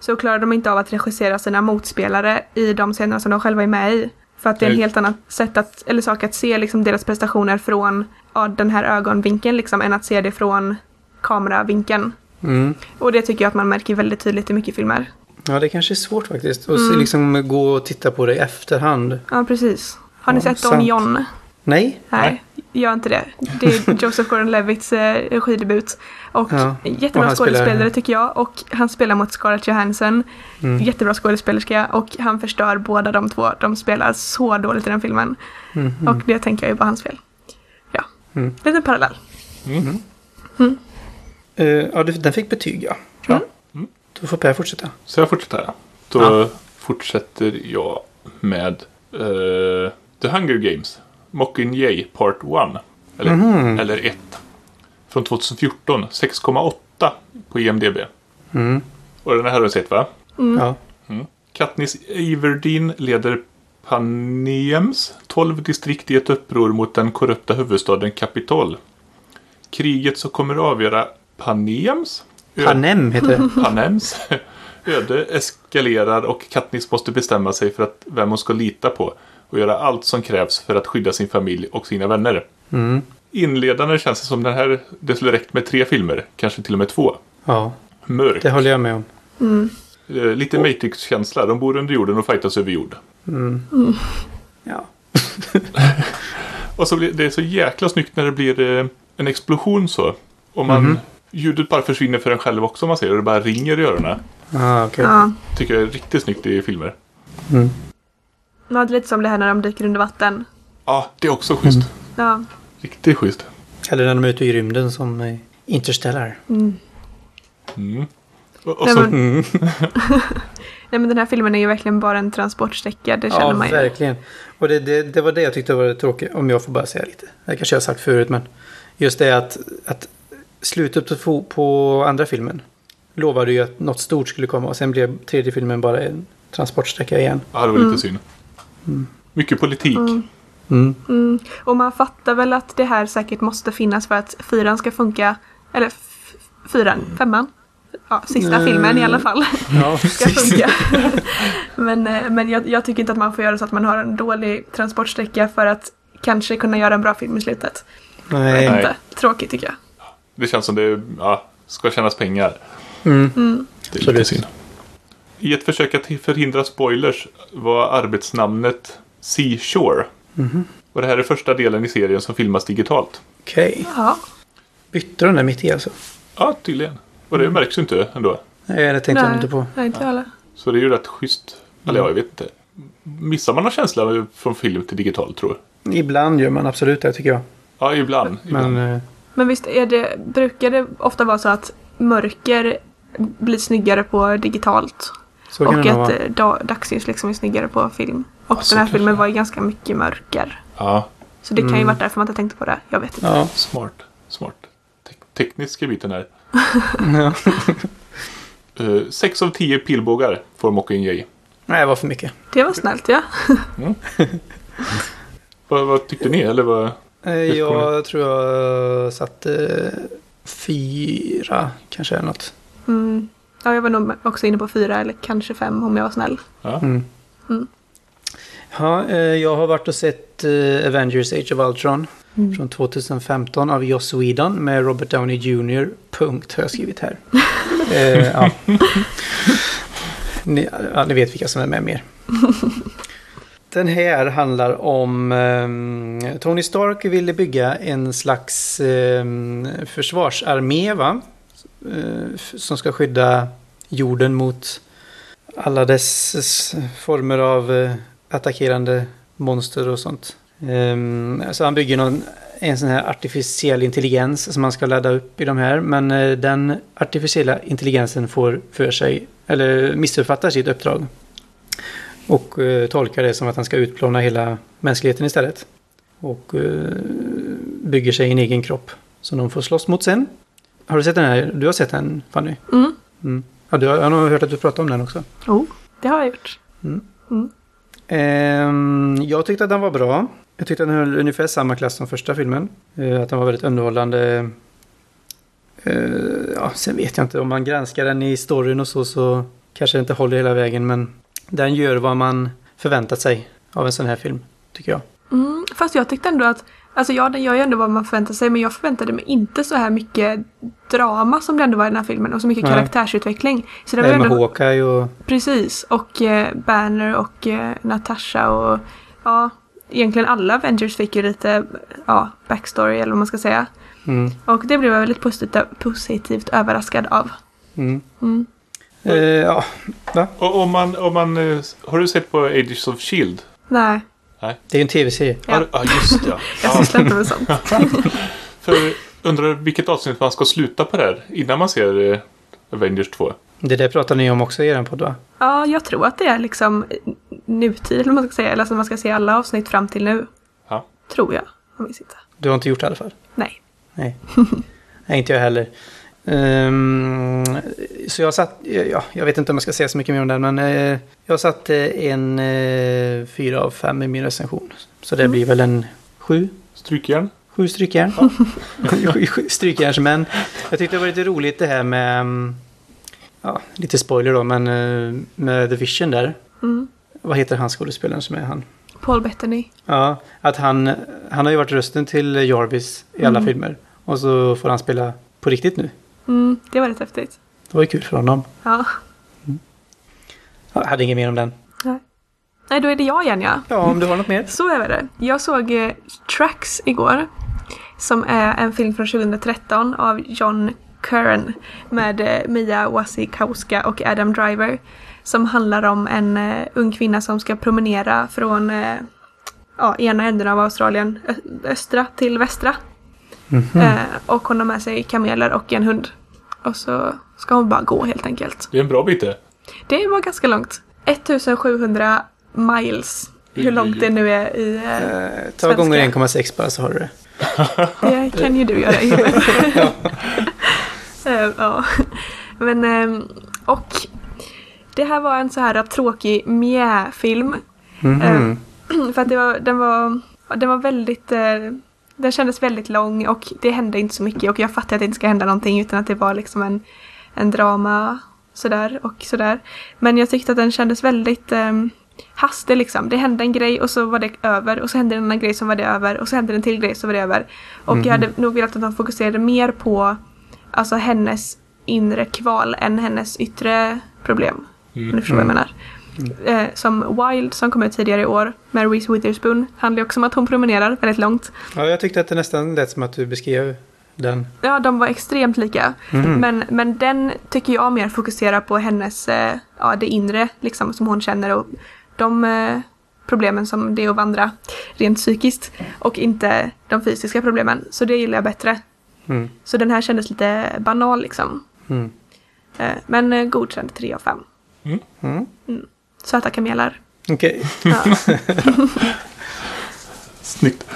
så klarar de inte av att regissera sina motspelare i de scener som de själva är med i. För att det är en helt annan sätt att, eller sak att se liksom deras prestationer från ja, den här ögonvinkeln liksom än att se det från kameravinkeln. Mm. Och det tycker jag att man märker väldigt tydligt i mycket filmer. Ja, det kanske är svårt faktiskt. Och Mm. så liksom gå och titta på det i efterhand. Ja, precis. Har ni Ja, sett Don. John? Nej? Nej, gör inte det. Det är Joseph Gordon-Levitts eh, regidebut. Och Ja, jättebra och han spelar- skådespelare tycker jag. Och han spelar mot Scarlett Johansson. Mm. Jättebra skådespelerska. Och han förstör båda de två. De spelar så dåligt i den filmen. Mhm. Och det tänker jag är bara hans fel. Ja, Mm. lite parallell. Eh, ja, den fick betyg ja. ja. Mm. Då får Per fortsätta. Så jag fortsätter. Då fortsätter jag med eh, The Hunger Games. Mockingjay Part 1. Eller, Mhm. eller 1. Från 2014. 6,8 på IMDB. Mm. Och den här har du sett va? Ja. Katniss Everdeen leder Paniems 12 distrikt i ett uppror mot den korrupta huvudstaden Kapitol. Kriget som kommer att avgöra Paniems ö- Panem heter det. Panems öde eskalerar och Katniss måste bestämma sig för att vem hon ska lita på och göra allt som krävs för att skydda sin familj och sina vänner. Mm. Inledande känns det som den här, det skulle räckt med tre filmer, kanske till och med två. Ja, Mörk, det håller jag med om. eh, lite Matrix-känsla, de bor under jorden och fightas över jord. Ja. Och så blir det är så jäkla snyggt när det blir eh, en explosion så. Och man, Mhm. Ljudet bara försvinner för en själv också om man ser det. Det bara ringer i öronen. Ah, okej. Ja. Tycker jag är riktigt snyggt i filmer. Mm. Ja, det är lite som det här när de dyker under vatten. Ja, det är också schysst. Ja, Riktigt schysst. Eller när de är ute i rymden som Interstellar. Mm. Och, och Nej, så, men- Mm. Nej men den här filmen är ju verkligen bara en transportsträcka, det känner Ja, man ju. verkligen. Och det, det, det var det jag tyckte var tråkigt, om jag får bara säga lite. Det kanske jag har sagt förut, men just det att, att slutet på, på andra filmen lovade ju att något stort skulle komma och sen blev tredje filmen bara en transportsträcka igen. ja, det var lite synd. Mycket politik. Mm. Mm. Och man fattar väl att det här säkert måste finnas för att fyran ska funka. Eller fyran, femman. Ja, sista Mm. filmen i alla fall. Ja, Ska funka. men eh, men jag, jag tycker inte att man får göra så att man har en dålig transportsträcka för att kanske kunna göra en bra film i slutet. Nej. Nej. Inte. Tråkigt tycker jag. Det känns som det ja, ska tjänas pengar. Mm. Det är lite synd. I ett försök att förhindra spoilers var arbetsnamnet Seashore. Och det här är första delen i serien som filmas digitalt. Okej. Ja. Bytte de där mitt i alltså? Ja, tydligen. Och det märks ju inte ändå. Nej, det tänkte jag inte på. nej, inte heller. Så det är ju rätt schysst. Eller ja, jag vet inte. Missar man någon känsla från film till digital tror jag? Ibland gör man absolut det tycker jag. Ja, ibland. ibland. Men eh, Men visst är det, brukar det ofta vara så att mörker blir snyggare på digitalt? så kan och att vara. eh, da, dagsljus liksom är snyggare på film. Och den här filmen var ju ganska mycket mörker. Ja, Så det kan ju Mm. varit därför man inte tänkte på det. Jag vet inte. Ja. smart. Smart. Tek- tekniska biten här. ja. Uh, sex av tio pilbågar får Mockingjay. Nej, det var för mycket. Det var snällt ja. Vad, vad tyckte ni? Eller vad? Eh, Jag tror jag satte fyra kanske eller något. Mm. Ja, jag var nog också inne på fyra eller kanske fem om jag var snäll. Ja. Mm. Mm. Ja, eh, jag har varit och sett eh, Avengers Age of Ultron från 2015 av Joss Whedon med Robert Downey Jr. Punkt har jag skrivit här. eh, ja. ni, ja, ni vet vilka som är med mer. Den här handlar om eh, Tony Stark ville bygga en slags eh, försvarsarmé va? Eh, som ska skydda jorden mot alla dess former av eh, attackerande monster och sånt. Ehm, så han bygger någon, en sån här artificiell intelligens som man ska ladda upp i de här. Men eh, den artificiella intelligensen får för sig, eller missuppfattar sitt uppdrag. Och eh, tolkar det som att han ska utplåna hela mänskligheten istället. Och eh, bygger sig en egen kropp som de får slåss mot sen. Har du sett den här? Du har sett den Fanny? Mm. Mm. Ja, du har, jag har nog hört att du pratar om den också. Oh, det har jag gjort. Ehm, jag tyckte att den var bra. Jag tyckte att den höll ungefär samma klass som första filmen. Eh, att den var väldigt underhållande. Eh, ja, sen vet jag inte om man granskar den i storyn och så så kanske det inte håller hela vägen men den gör vad man förväntat sig av en sån här film tycker jag. Mm, fast jag tyckte ändå att, alltså ja den gör ju ändå vad man förväntar sig men jag förväntade mig inte så här mycket drama som det ändå var i den här filmen och så mycket Nej. karaktärsutveckling. Så det var med ändå, Hawkeye och precis, och eh, Banner och eh, Natasha och ja, egentligen alla Avengers fick ju lite, ja, backstory eller vad man ska säga. mm, Och det blev jag väldigt positivt, positivt överraskad av. mm. Eh, ja, Och om man, om man, eh, har du sett på Ages of Shield? Nej, det är ju en tv-serie. Ja. Ja, just det. jag Ja. sysslar inte med sånt. För undrar vilket avsnitt man ska sluta på där innan man ser eh, Avengers 2. Det där pratar ni om också i er podd va? Ja, jag tror att det är liksom nutid, eller man ska säga. Eller alltså man ska se alla avsnitt fram till nu. Ja. Tror jag. Om vi sitter. Du har inte gjort det i alla fall? Nej. Nej, Nej inte jag heller. Ehm, så jag satt, ja, jag vet inte om jag ska säga så mycket mer om den, men eh, jag satte en uh, fyra av fem i min recension. Så det blir väl en sju, Strykjärn? sju strykjärn. Sju strykjärnsmän. Jag tyckte det var lite roligt det här med, mm, ja, lite spoiler då, men eh, med The Vision där. Mm. Vad heter han skådespelaren som är han? Paul Bettany. Ja, att han, han har ju varit rösten till Jarvis i alla filmer. Och så får han spela på riktigt nu. Mm, det var rätt häftigt. Det var ju kul för honom. Ja. Jag hade inget mer om den. Nej, då är det jag igen ja. Ja, om du har något mer. Så är det. Jag såg eh, Tracks igår. Som är en film från 2013 av John Curran. Med eh, Mia Wasikowska och Adam Driver. Som handlar om en eh, ung kvinna som ska promenera från eh, ja, ena änden av Australien, östra till västra. Eh, och hon har med sig kameler och en hund. Och så ska hon bara gå helt enkelt. Det är en bra bit det. Det var ganska långt. 1700 miles. Hur långt det nu är i... Eh, Eh, ta Svenska. gånger 1,6 bara så har du det. det kan ju du göra huvudet. Eh, ja. Men, ehm, och det här var en så här tråkig mjä-film. Mhm. För att det var, den var, den var väldigt, eh, den kändes väldigt lång och det hände inte så mycket och jag fattade att det inte ska hända någonting utan att det var liksom en, en drama sådär och sådär. Men jag tyckte att den kändes väldigt eh, hastig liksom. Det hände en grej och så var det över och så hände en annan grej som var det över och så hände en till grej som var det över. Och jag hade nog velat att de fokuserade mer på alltså hennes inre kval än hennes yttre problem. Om ni förstår vad jag menar. Eh, som Wild som kom ut tidigare i år med Reese Witherspoon. Handlar också om att hon promenerar väldigt långt. Ja, jag tyckte att det nästan lät som att du beskrev den. Ja, de var extremt lika. Mhm. Men, men den tycker jag mer fokuserar på hennes, eh, ja det inre liksom som hon känner och de eh, problemen som det är att vandra rent psykiskt och inte de fysiska problemen. Så det gillar jag bättre. Mm. Så den här kändes lite banal liksom. Mm. Eh, men eh, godkänd 3 av 5. Mm. Söta kameler. Okej. Ja. Snyggt.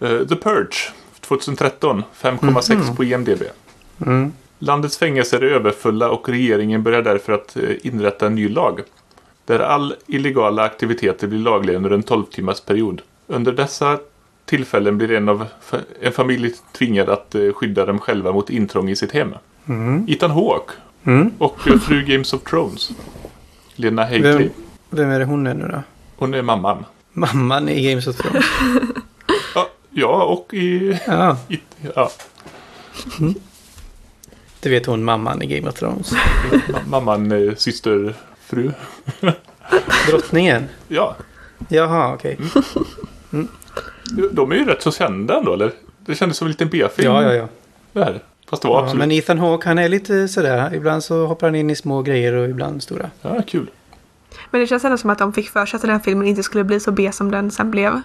Eh, The Purge 2013. 5,6 på IMDB. Mm. Landets fängelser är överfulla och regeringen börjar därför att eh, inrätta en ny lag. Där all illegala aktiviteter blir lagliga under en 12 timmars period. Under dessa tillfällen blir en, av, en familj tvingad att eh, skydda dem själva mot intrång i sitt hem. Mm. Ethan Hawke Mm. och fru Games of Thrones. Lena Headey. Vem, vem är det hon är nu då? Hon är mamman. Mamman i Games of Thrones. Ja, ja och i... Ja, i ja, det vet hon mamman i Game of Thrones. ma- mamman, eh, syster, fru. Drottningen? Ja, Jaha, okej. de är ju rätt så kända ändå, eller? Det kändes som en liten B-film. Ja, ja, ja. Det här. Fast det var ja. absolut... Men Ethan Hawke, han är lite sådär. Ibland så hoppar han in i små grejer och ibland stora. Ja, kul. Men det känns ändå som att de fick för sig att den här filmen inte skulle bli så B som den sen blev.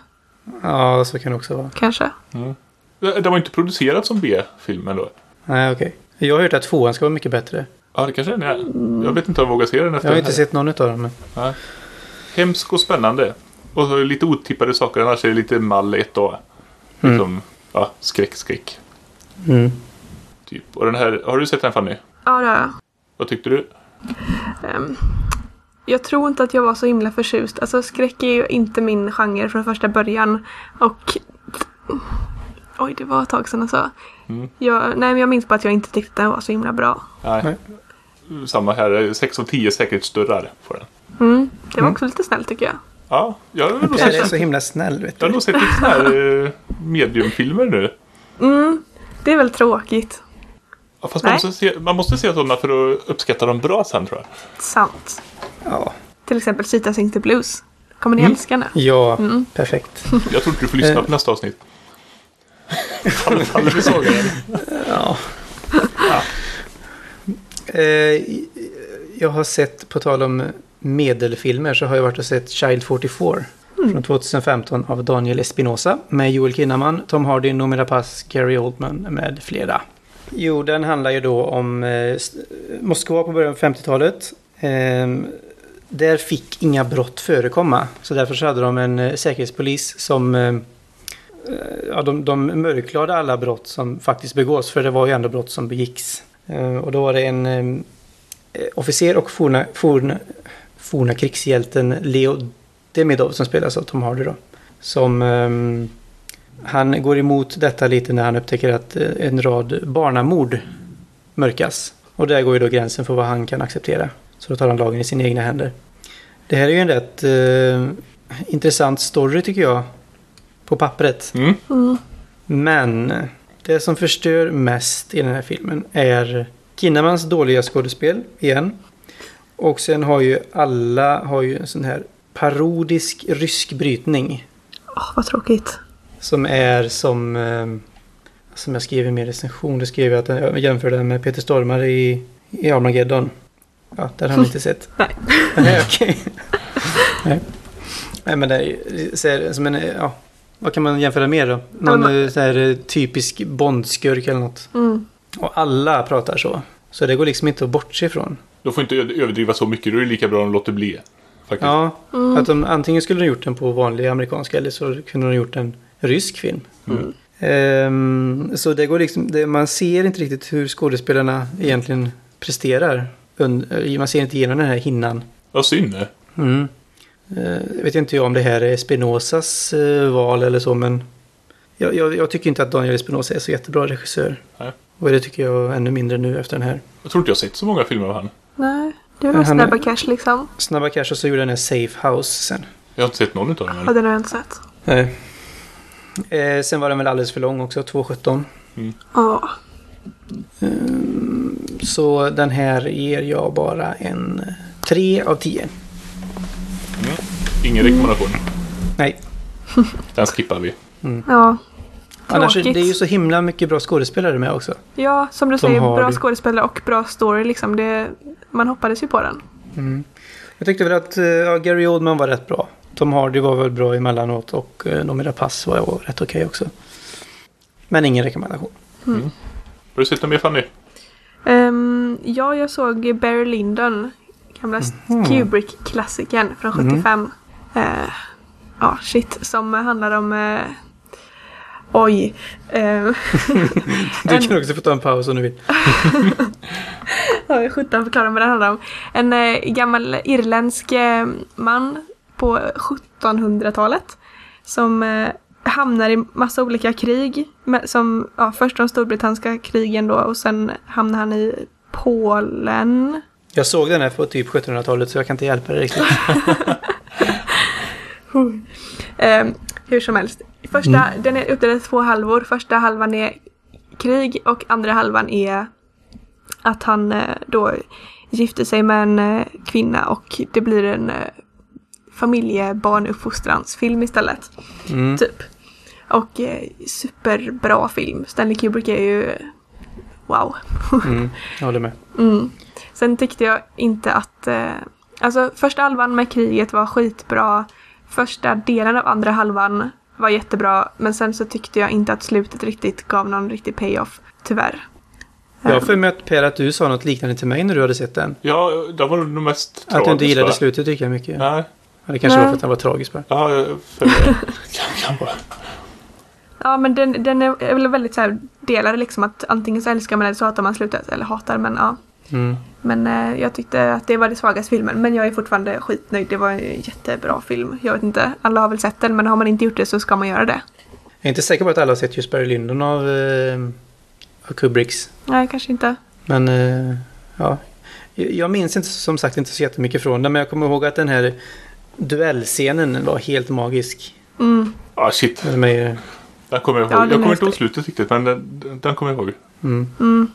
Ja, så kan det också vara. Kanske. Det det var inte producerat som B-film ändå. Nej, okej. Jag har hört att tvåan ska vara mycket bättre. Ja, det kanske den är. Jag vet inte om jag vågar se den efter Jag har inte sett någon av dem. Men... Nej. Hemsk och spännande. Och så lite otippade saker. Annars är det lite mall 1A. Liksom, ja, skräck, skräck. Mm. Typ. Och den här, har du sett den Fanny? Ja, det har jag. Vad tyckte du? Ehm, jag tror inte att jag var så himla förtjust. Alltså skräck är ju inte min genre från första början. Och... Oj, det var ett tag sedan alltså. Mm. Jag, nej, men jag minns bara att jag inte tyckte den var så himla bra. Nej. Samma här. 6 av 10 säkerhetsdörrar får den. Mm, det var också lite snällt tycker jag. Ja, jag har nog sett, är så himla snäll, vet jag har du. nog sett lite sådana här eh, mediumfilmer nu. Mm, det är väl tråkigt. Ja, fast man måste, se, man måste se sådana för att uppskatta dem bra sen tror jag. Sant. Ja, Till exempel Sita Sing the Blues. Kommer ni älska den? ja Mm. perfekt. Jag tror inte du får lyssna Eh. på nästa avsnitt. Faller faller vi sågar. Ja. Eh, jag har sett, på tal om medelfilmer, så har jag varit och sett Child 44. Från 2015 av Daniel Espinosa med Joel Kinnaman, Tom Hardy, Noomi Rapace, Gary Oldman med flera. Jo, den handlar ju då om eh, Moskva på början av 50-talet. Eh, där fick inga brott förekomma. Så därför så hade de en eh, säkerhetspolis som eh, eh ja, de, de mörklade alla brott som faktiskt begås. För det var ju ändå brott som begicks. Eh, och då var det en ehm, eh, officer och forna, forna, forna krigshjälten Leo Demidov som spelas av Tom Hardy då. Som ehm, han går emot detta lite när han upptäcker att eh, en rad barnamord mörkas. Och där går ju då gränsen för vad han kan acceptera. Så då tar han lagen i sina egna händer. Det här är ju en rätt eh, intressant story tycker jag. På pappret. Mm. Men det som förstör mest i den här filmen är Kinnamans dåliga skådespel igen. Och sen har ju alla har ju en sån här parodisk rysk brytning. Åh, vad tråkigt. Som är som, eh, som jag skrev i min recension. Det skrev jag att jag jämför den med Peter Stormare i, i Armageddon. Ja, den har ni inte sett. Nej. Nej, okej. Nej. Nej, men det är som en, ja, vad kan man jämföra med då? Någon eh, så här eh, typisk Bondskurk eller något. Mm. Och alla pratar så. Så det går liksom inte att bortse ifrån. De får inte överdriva så mycket. Då är det lika bra att de låter bli. Faktiskt. Ja, att de antingen skulle de gjort den på vanlig amerikanska eller så kunde de gjort en rysk film. Mm. Ehm, så det går liksom, det, man ser inte riktigt hur skådespelarna egentligen presterar. Und- man ser inte igenom den här hinnan. Vad synd. Mm. Eh, Jag vet inte jag om det här är Spinosas eh, val eller så, men jag, jag, jag tycker inte att Daniel Espinosa är så jättebra regissör. Nej. Och det tycker jag ännu mindre nu efter den här. Jag tror inte jag har sett så många filmer av han. Nej, det var han Snabba Cash liksom. Snabba Cash och så gjorde den här Safe House sen. Jag har inte sett någon av dem. Ja, den har jag inte sett. Nej. Eh, sen var den väl alldeles för lång också, 2.17. Ja, Så den här ger jag bara en 3 av 10. ingen rekommendation. Nej. Den skippar vi. Ja. Annars det är ju så himla mycket bra skådespelare med också. Ja, som du De säger, bra skådespelare och bra story liksom. Det, man hoppades ju på den. Jag tyckte väl att eh, ja, Gary Oldman var rätt bra. Tom Hardy var väl bra emellanåt och uh, Noomi Rapace var, var rätt okej också. Men ingen rekommendation. Har du sett något mer Fanny? Um, ja, jag såg Barry Lyndon, gamla Mhm. Kubrick-klassikern från 75. Eh, Ja, shit, som handlar om... eh, oj. eh, Du En- kan också få ta en paus om du vill. Jag är 17 förklara vad det handlar om. En eh, gammal irländsk eh, man på 1700-talet som eh, hamnar i massa olika krig. Som, ja, först de storbritanniska krigen då och sen hamnar han i Polen. Jag såg den här på typ 1700-talet så jag kan inte hjälpa dig riktigt. Eh, hur som helst. Första, Den är uppdelad i två halvor. Första halvan är krig och andra halvan är att han eh, då gifter sig med en eh, kvinna och det blir en eh, familjebarnuppfostransfilm istället. Mm. Typ. Och eh, superbra film. Stanley Kubrick är ju wow. Mm, jag håller med. Mm. Sen tyckte jag inte att... Eh, alltså första halvan med kriget var skitbra. Första delen av andra halvan var jättebra. Men sen så tyckte jag inte att slutet riktigt gav någon riktig payoff. Tyvärr. Jag har för mig att Per att du sa något liknande till mig när du hade sett den. Ja, det var nog mest Att du inte tragiskt, gillade va? slutet tycker jag mycket. Nej. Det kanske Nej. var för att den var tragisk bara. Ja, för kan, kan vara. Ja men den, den är väl väldigt så här delad liksom att antingen så älskar man eller så hatar man slutet. Eller hatar men ja. Mm. Men eh, jag tyckte att det var det svagaste filmen. Men jag är fortfarande skitnöjd. Det var en jättebra film. Jag vet inte, alla har väl sett den men har man inte gjort det så ska man göra det. Jag är inte säker på att alla har sett just Barry Lyndon av, eh, av Kubricks. Nej, kanske inte. Men eh, ja, jag jag minns inte som sagt inte så jättemycket från den. Men jag kommer ihåg att den här duellscenen var helt magisk. Mm. Ja, shit. Med mig, Den kommer jag Ja, ihåg. den jag är kommer inte ihåg slutet riktigt, men den, den kommer jag ihåg. mm. Mm.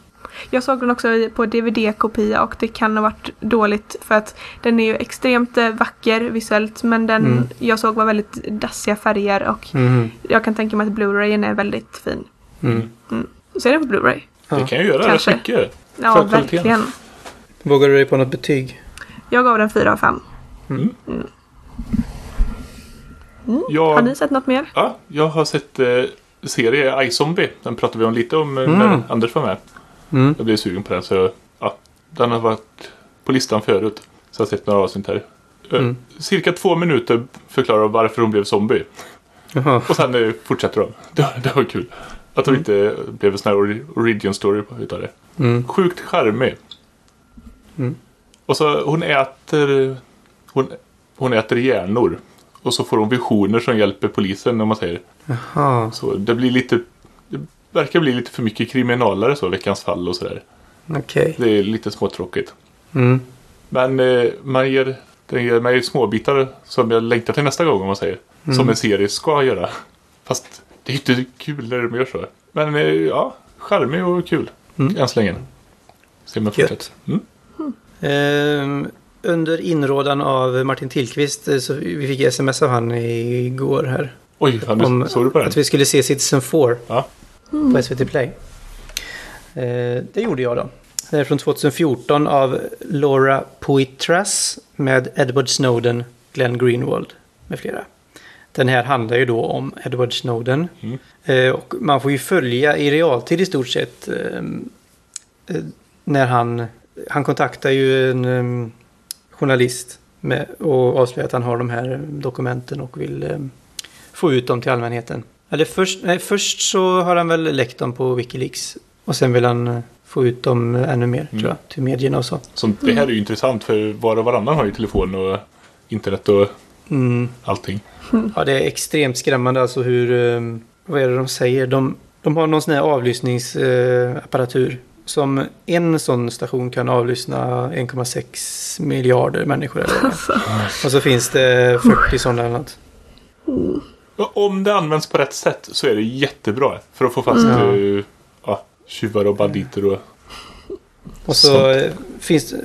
Jag såg den också på DVD-kopia och det kan ha varit dåligt för att den är ju extremt eh, vacker visuellt men den Mm. jag såg var väldigt dassiga färger och Mm. jag kan tänka mig att Blu-rayen är väldigt fin. Mm. Ser den på Blu-ray? Ja. Det kan jag göra Kanske. rätt mycket. Ja, verkligen. Vågar du dig på något betyg? Jag gav den 4 av 5. Jag, Har ni sett något mer? ja, jag har sett eh, serie iZombie. Den pratade vi om lite om eh, Mm. när Anders var med. Mm. Jag blev sugen på den så ja, den har varit på listan förut. Så jag har sett några avsnitt här. Eh, Mm. Cirka två minuter förklarar varför hon blev zombie. Jaha. Och sen eh, fortsätter de. Det, det var kul. Att de inte blev en sån här ori- origin story på- utav det. Mm. Sjukt charmig. Mm. Och så hon äter hon, hon äter hjärnor. Och så får hon visioner som hjälper polisen om man säger. Jaha. Så det blir lite det verkar bli lite för mycket kriminalare så, Veckans fall och sådär. Okej. Det är lite småtråkigt. Mm. Men eh, man ger, den ger mig småbitar som jag längtar till nästa gång om man säger. Mm. Som en serie ska göra. Fast det är inte kul när de gör så. Men eh, ja, charmig och kul. Mm. Än så länge. Se om jag fortsätter. Mm. Ehm, under inrådan av Martin Tillqvist eh, så vi fick sms av han igår här. Oj, Om såg du på den? att vi skulle se Citizen 4 Ja. på SVT Play. Eh, det gjorde jag då. Det är från 2014 av Laura Poitras med Edward Snowden, Glenn Greenwald med flera. Den här handlar ju då om Edward Snowden. Mm. Eh, och man får ju följa i realtid i stort sett när han, han kontaktar ju en journalist med, och avslöjar att han har de här dokumenten och vill eh, få ut dem till allmänheten. Eller först, nej, först så har han väl läckt dem på Wikileaks och sen vill han eh, få ut dem eh, ännu mer Mm. tror jag, till medierna och så. Så det här är ju intressant för var och varannan har ju telefon och internet och Mm. allting. Ja, det är extremt skrämmande alltså hur, eh, vad är det de säger? De, de har någon sån här avlyssningsapparatur. Som en sån station kan avlyssna 1,6 miljarder människor. Är. Och så finns det 40 sådana eller något. Om det används på rätt sätt så är det jättebra. För att få fast Mm. eh, ja, tjuvar och banditer och Och så eh, finns det,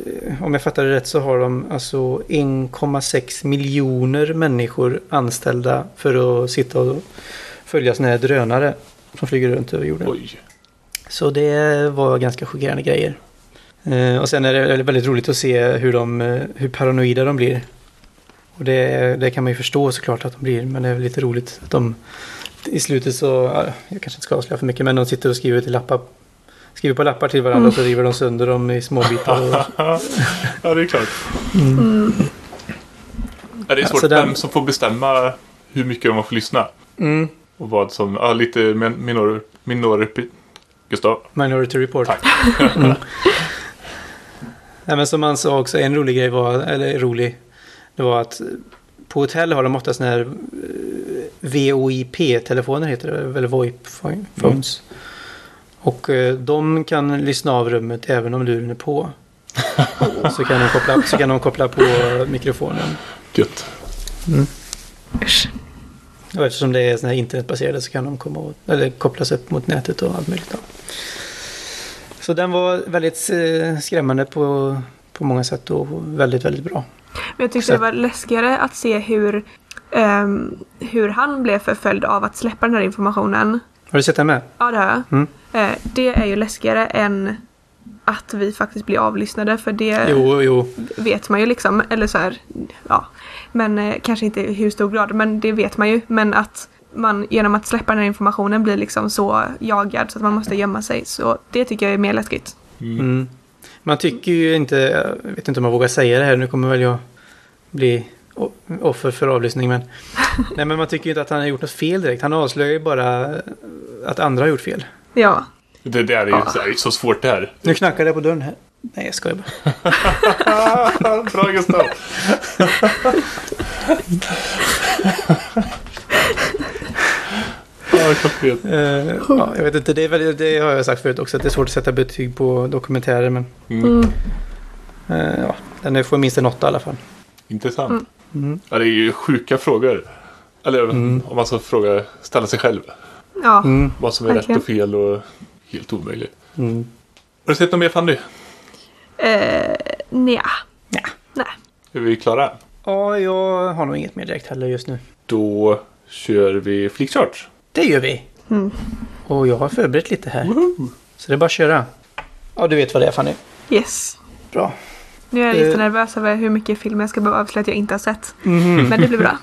om jag fattar det rätt så har de alltså 1,6 miljoner människor anställda för att sitta och följa sådana här drönare som flyger runt över jorden. Oj. Så det var ganska chockerande grejer. Eh, och sen är det väldigt roligt att se hur, de, eh, hur paranoida de blir. Och det, det kan man ju förstå såklart att de blir, men det är lite roligt att de i slutet så, ja, jag kanske inte ska avslöja för mycket, men de sitter och skriver till lappar Skriver på lappar till varandra och så river de sönder dem i små bitar. Och, ja, det är klart. Ja, det är svårt Alltså, den- vem som får bestämma hur mycket man får lyssna. mm, Och vad som, ja lite min- minor, minor Gustav. Minority Report. Tack. Mm. Nej, men som man sa också, en rolig grej var, eller rolig, det var att på hotell har de ofta sådana här eh, VoIP-telefoner heter det, eller VoIP phones. Och eh, de kan lyssna av rummet även om luren är på. så, kan de koppla, så kan de koppla på mikrofonen. Gött. Usch. Och eftersom det är såna här internetbaserade så kan de komma åt, eller kopplas upp mot nätet och allt möjligt. Då. Så den var väldigt eh, skrämmande på, på många sätt och väldigt, väldigt bra. Men jag tyckte Så- det var läskigare att se hur, ehm, hur han blev förföljd av att släppa den här informationen. Har du sett den med? Ja, det har jag. Mm. Eh, det är ju läskigare än att vi faktiskt blir avlyssnade för det Jo, jo. vet man ju liksom. Eller så här, ja. Men eh, kanske inte i hur stor grad, men det vet man ju. Men att man genom att släppa den här informationen blir liksom så jagad så att man måste gömma sig. Så det tycker jag är mer läskigt. Mm. Man tycker ju inte, jag vet inte om man vågar säga det här, nu kommer väl jag bli offer för avlyssning. Men, nej, men man tycker ju inte att han har gjort något fel direkt. Han avslöjar ju bara att andra har gjort fel. Ja. Det där är ju så, är så svårt det här. Nu knackar det på dörren här. Nej, jag skojar bara. Bra Gustav. Ja. Eh, ja, jag vet inte, det, är väl, det har jag sagt förut också, att det är svårt att sätta betyg på dokumentärer. Men Mm. eh, ja, den är- får minst en åtta i alla fall. Intressant. Mm. Ja, det är ju sjuka frågor. Eller om man ska fråga, ställa sig själv. Ja. Mm. Vad som är Verkligen. rätt och fel och helt omöjligt. Mm. Har du sett något mer Fanny? Eh, nja. Ja. Nej. Är vi klara? ja, jag har nog inget mer direkt heller just nu. Då kör vi flickcharts. Det gör vi. Mm. Och jag har förberett lite här. Så det är bara att köra. Ja, du vet vad det är Fanny. Yes. Bra. Nu är jag lite Eh. nervös över hur mycket film jag ska behöva avslöja att jag inte har sett. Mhm. Men det blir bra.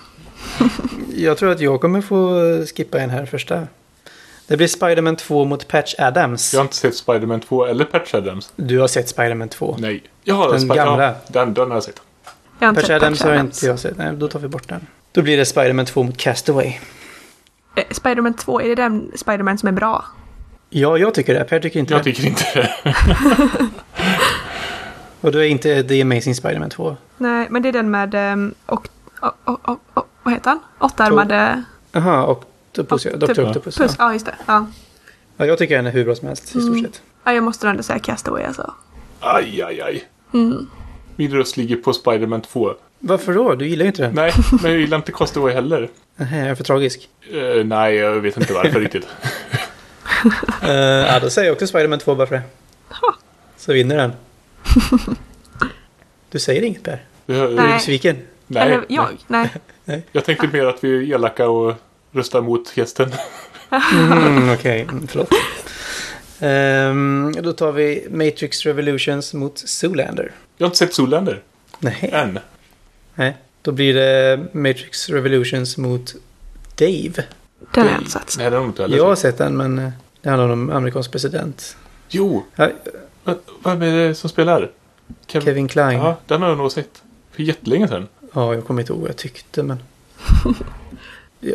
Jag tror att jag kommer få skippa en här första. Det blir Spider-Man 2 mot Patch Adams. Jag har inte sett Spider-Man 2 eller Patch Adams. Du har sett Spider-Man 2. Nej. Jaha, Den Spider- gamla. Ja, den, den har jag sett. Jag har inte Patch sett Adams Patch har inte jag sett. Nej, då tar vi bort den. Då blir det Spider-Man 2 mot Castaway. Eh, Spider-Man 2, är det den Spider-Man som är bra? Ja, jag tycker det. Per tycker inte Jag det. tycker inte det. Och då är inte The Amazing Spider-Man 2. Nej, men det är den med... ehm, och, och, och, och, och, vad heter han? Åttaarmade... Jaha, och Octopus, ja. Octopus. Dr. Octopus. Puss, Ja. ja just det. Ja. ja, jag tycker den är hur bra som helst i stort Mm. sett. ja, jag måste ändå säga Castaway alltså. Aj, aj, aj. Mm. Min röst ligger på Spider-Man 2. Varför då? Du gillar ju inte den. Nej, men jag gillar inte Castaway heller. Nähä, jag är för tragisk. Eh, nej, jag vet inte varför riktigt. Uh, ja, då säger jag också Spider-Man 2 bara för det. Ha. Så vinner den. Du säger inget Per? Är du Nej. besviken? nej, Eller nej. jag? Nej. Jag tänkte mer att vi är elaka och röstar mot gästen. Mm, Okej, mm, förlåt. Ehm, då tar vi Matrix Revolutions mot Zoolander. Jag har inte sett Zoolander Nej. än. Nej. Då blir det Matrix Revolutions mot Dave. Den har jag inte sett. Nej, det har jag inte heller Jag har sett. den men eh, det handlar om amerikansk president. Jo, Ja, vad- vem är det som spelar? Kev- Kevin Kline. Ja, den har jag nog sett. För jättelänge sedan. Ja, jag kommer inte ihåg vad jag tyckte men...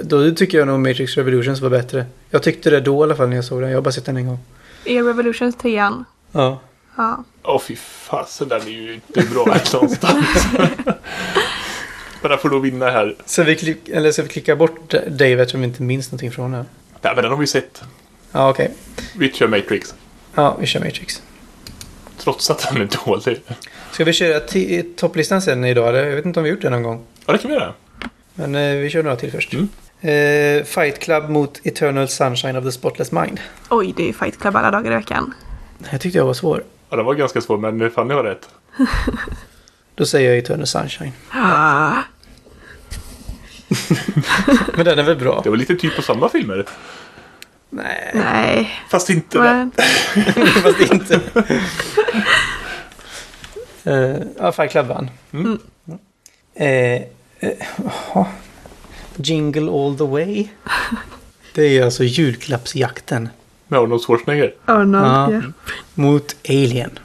Då tycker jag nog Matrix Revolutions var bättre. Jag tyckte det då i alla fall när jag såg den. Jag har bara sett den en gång. Är Revolutions 3 Ja. Ja. Åh fy fasen, den är ju inte bra någonstans. Men den får då vinna här. Så vi, klick, eller så vi klickar bort Dave eftersom vi inte minns någonting från den. Nej, men den har vi sett. Ja, okej. Vi kör Matrix. Ja, vi kör Matrix. Trots att den är dålig. Ska vi köra topplistan sen idag? Eller? Jag vet inte om vi gjort det någon gång. Ja, det kan vi göra. Men eh, vi kör några till först. Mm. Eh, Fight Club mot Eternal Sunshine of the Spotless Mind. Oj, det är Fight Club alla dagar i veckan. Jag tyckte jag var svår. Ja, den var ganska svår, men Fanny var rätt. Då säger jag Eternal Sunshine. Ah, Men den är väl bra? Det var lite typ på samma filmer. Nej, nej. Fast inte. Men, fast inte. uh, ja, Fight Club vann. Mm. Eh, eh, jaha. Jingle All The Way. Det är alltså julklappsjakten Med Arnold Schwarzenegger. Arnold, Ja. ja. mot Alien.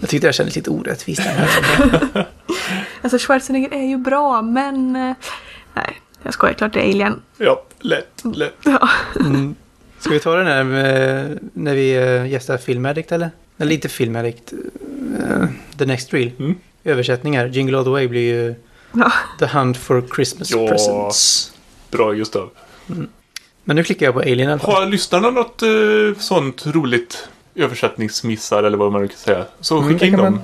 Jag tyckte det kändes lite orättvist. Alltså Schwarzenegger är ju bra, men... eh, Nej, jag skojar. Klart det är Alien. Ja, lätt, lätt. Ja. Mm. Ska vi ta den här med, när vi eh, gästar Filmaddict eller? Eller inte Filmaddict. Uh, The Next Reel. Mm. Översättningar. Jingle All The Way blir ju ja. The Hunt for Christmas Ja. Presents. Bra Gustav. Men nu klickar jag på Alien i. Har lyssnarna något eh, sånt roligt översättningsmissar eller vad man kan säga? Så Mm, skicka det in dem man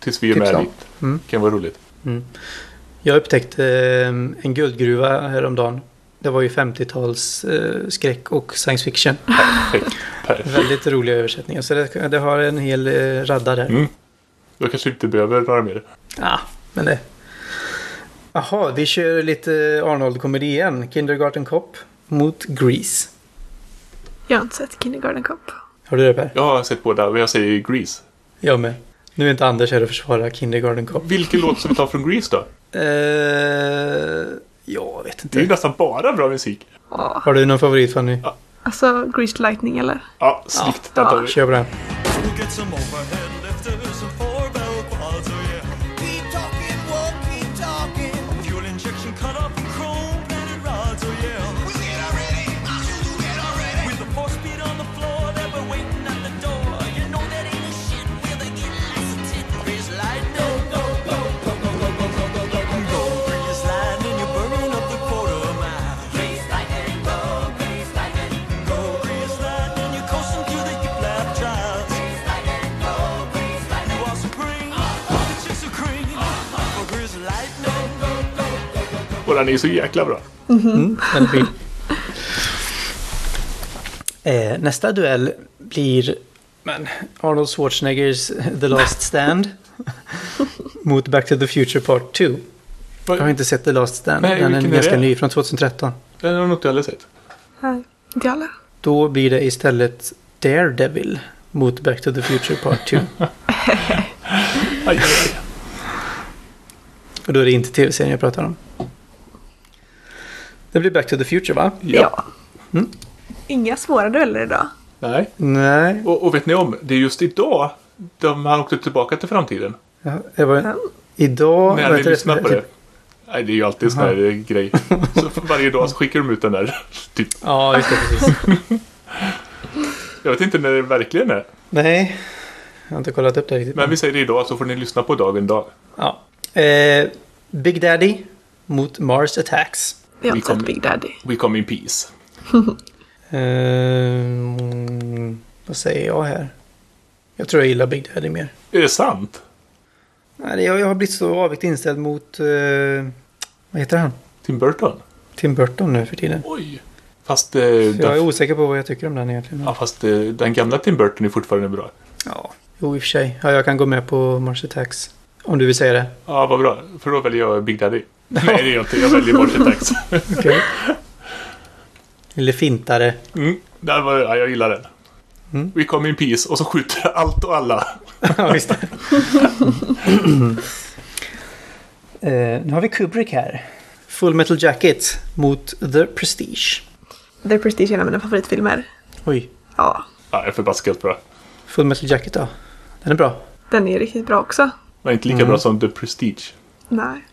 tills vi är med dit. Mm. kan vara roligt. Jag upptäckte eh, en guldgruva häromdagen. Det var ju 50-tals eh, skräck och science fiction. Perfekt. Perfekt. Väldigt roliga översättningar. Så det, det har en hel eh, radda där. Mm. Då kanske inte behöver några mer. Ja, men det... Jaha, vi kör lite Arnold-komedi igen. Kindergarten Cop mot Grease. Jag har inte sett Kindergarten Cop. Har du det Per? Jag har sett båda och jag säger Grease. Jag med. Nu är inte Anders här och försvara Kindergarten Cop. Vilken låt ska vi ta från Grease då? Eh, jag vet Det är ju inte. nästan bara bra musik. Ja. Har du någon favorit Fanny? Alltså Greased Lightning eller? Ja, snyggt. Den tar vi. Kör på den. Och den är så jäkla bra. Den är fin. Eh, nästa duell blir men, Arnold Schwarzeneggers The Last Stand mot Back to the Future Part 2. Jag har inte sett The Last Stand. Nej, Den är ganska det? ny, från 2013. Den har jag nog inte heller sett. Nej, inte alla. Då blir det istället Daredevil mot Back to the Future Part 2. Aj, aj, aj. Och då är det inte tv-serien jag pratar om. Det blir Back to the Future va? Ja. Mm. Inga svåra dueller idag. Nej. Nej. Och, och vet ni om, det är just idag de han åkte tillbaka till framtiden. Ja, det var... Ja. Idag... När ni lyssnar på Typ- det. Nej, det är ju alltid en sån här grej. Så varje dag så skickar de ut den där. Typ. Ja, just det. Precis. Jag vet inte när det verkligen är. Nej, jag har inte kollat upp det riktigt. Men vi säger det idag så får ni lyssna på dagen dag. Ja. Eh, Big Daddy mot Mars Attacks. Jag har Vi inte sett kommer- Big Daddy. We come in peace. Eh, vad säger jag här? Jag tror jag gillar Big Daddy mer. Är det sant? Nej, jag, jag har blivit så avigt inställd mot... Eh, vad heter han? Tim Burton? Tim Burton nu för tiden. Oj. Fast, Så jag är den, osäker på vad jag tycker om den egentligen. ja, fast eh, den gamla Tim Burton är fortfarande bra. Ja, jo i och för sig. Ja, jag kan gå med på Mars Attacks. Om du vill säga det. Ja, vad bra. För då väljer jag Big Daddy. Nej, det är jag inte. Jag väljer Mars Attacks. Okej. Eller fintare. Mm, där var, ja, jag gillar den. Mm. We come in peace och så skjuter allt och alla. ja, visst. eh, nu har vi Kubrick här. Full Metal Jacket mot The Prestige. The Prestige är en av mina favoritfilmer. Oj. Ja, Ja, jag är förbaskat bra. Full Metal Jacket då? Den är bra. den är riktigt bra också. Men inte lika Mm. bra som The Prestige. Nej.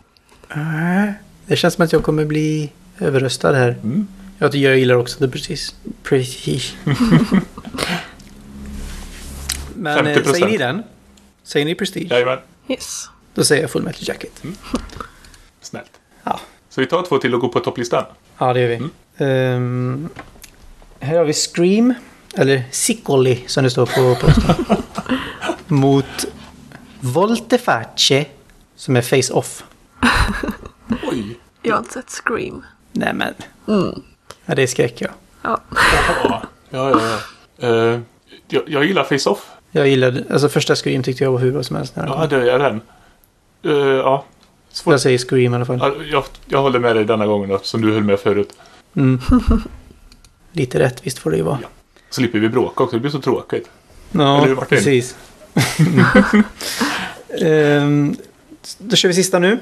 Äh, Det känns som att jag kommer bli överröstad här. Mm. Jag, jag gillar också The Prestige. Prestige. Men eh, 50%. säger ni den? Säger ni Prestige? Jajamän. Yes. Då säger jag Full Metal Jacket. Snällt. Ja. Så vi tar två till och går på topplistan. Ja, det gör vi. Mm. Ehm, här har vi Scream, eller Siccoli som det står på posten. Mot Volteface, som är Face-Off. Oj. Jag har inte sett Scream. Nej men, Mm. ja, det är skräck ja. Ja. Ja, ja, ja. Eh, jag, jag gillar Face-Off. Jag gillade, alltså första Scream tyckte jag var hur bra som helst. Ja, det är den. Eh, ja. Svårt. Jag säger Scream i alla fall. Ja, Jag, jag håller med dig denna gången som du höll med förut. Mm. Lite rättvist får det ju vara. Ja. Slipper vi bråka också, det blir så tråkigt. Ja, Martin? precis. Ehm, då kör vi sista nu.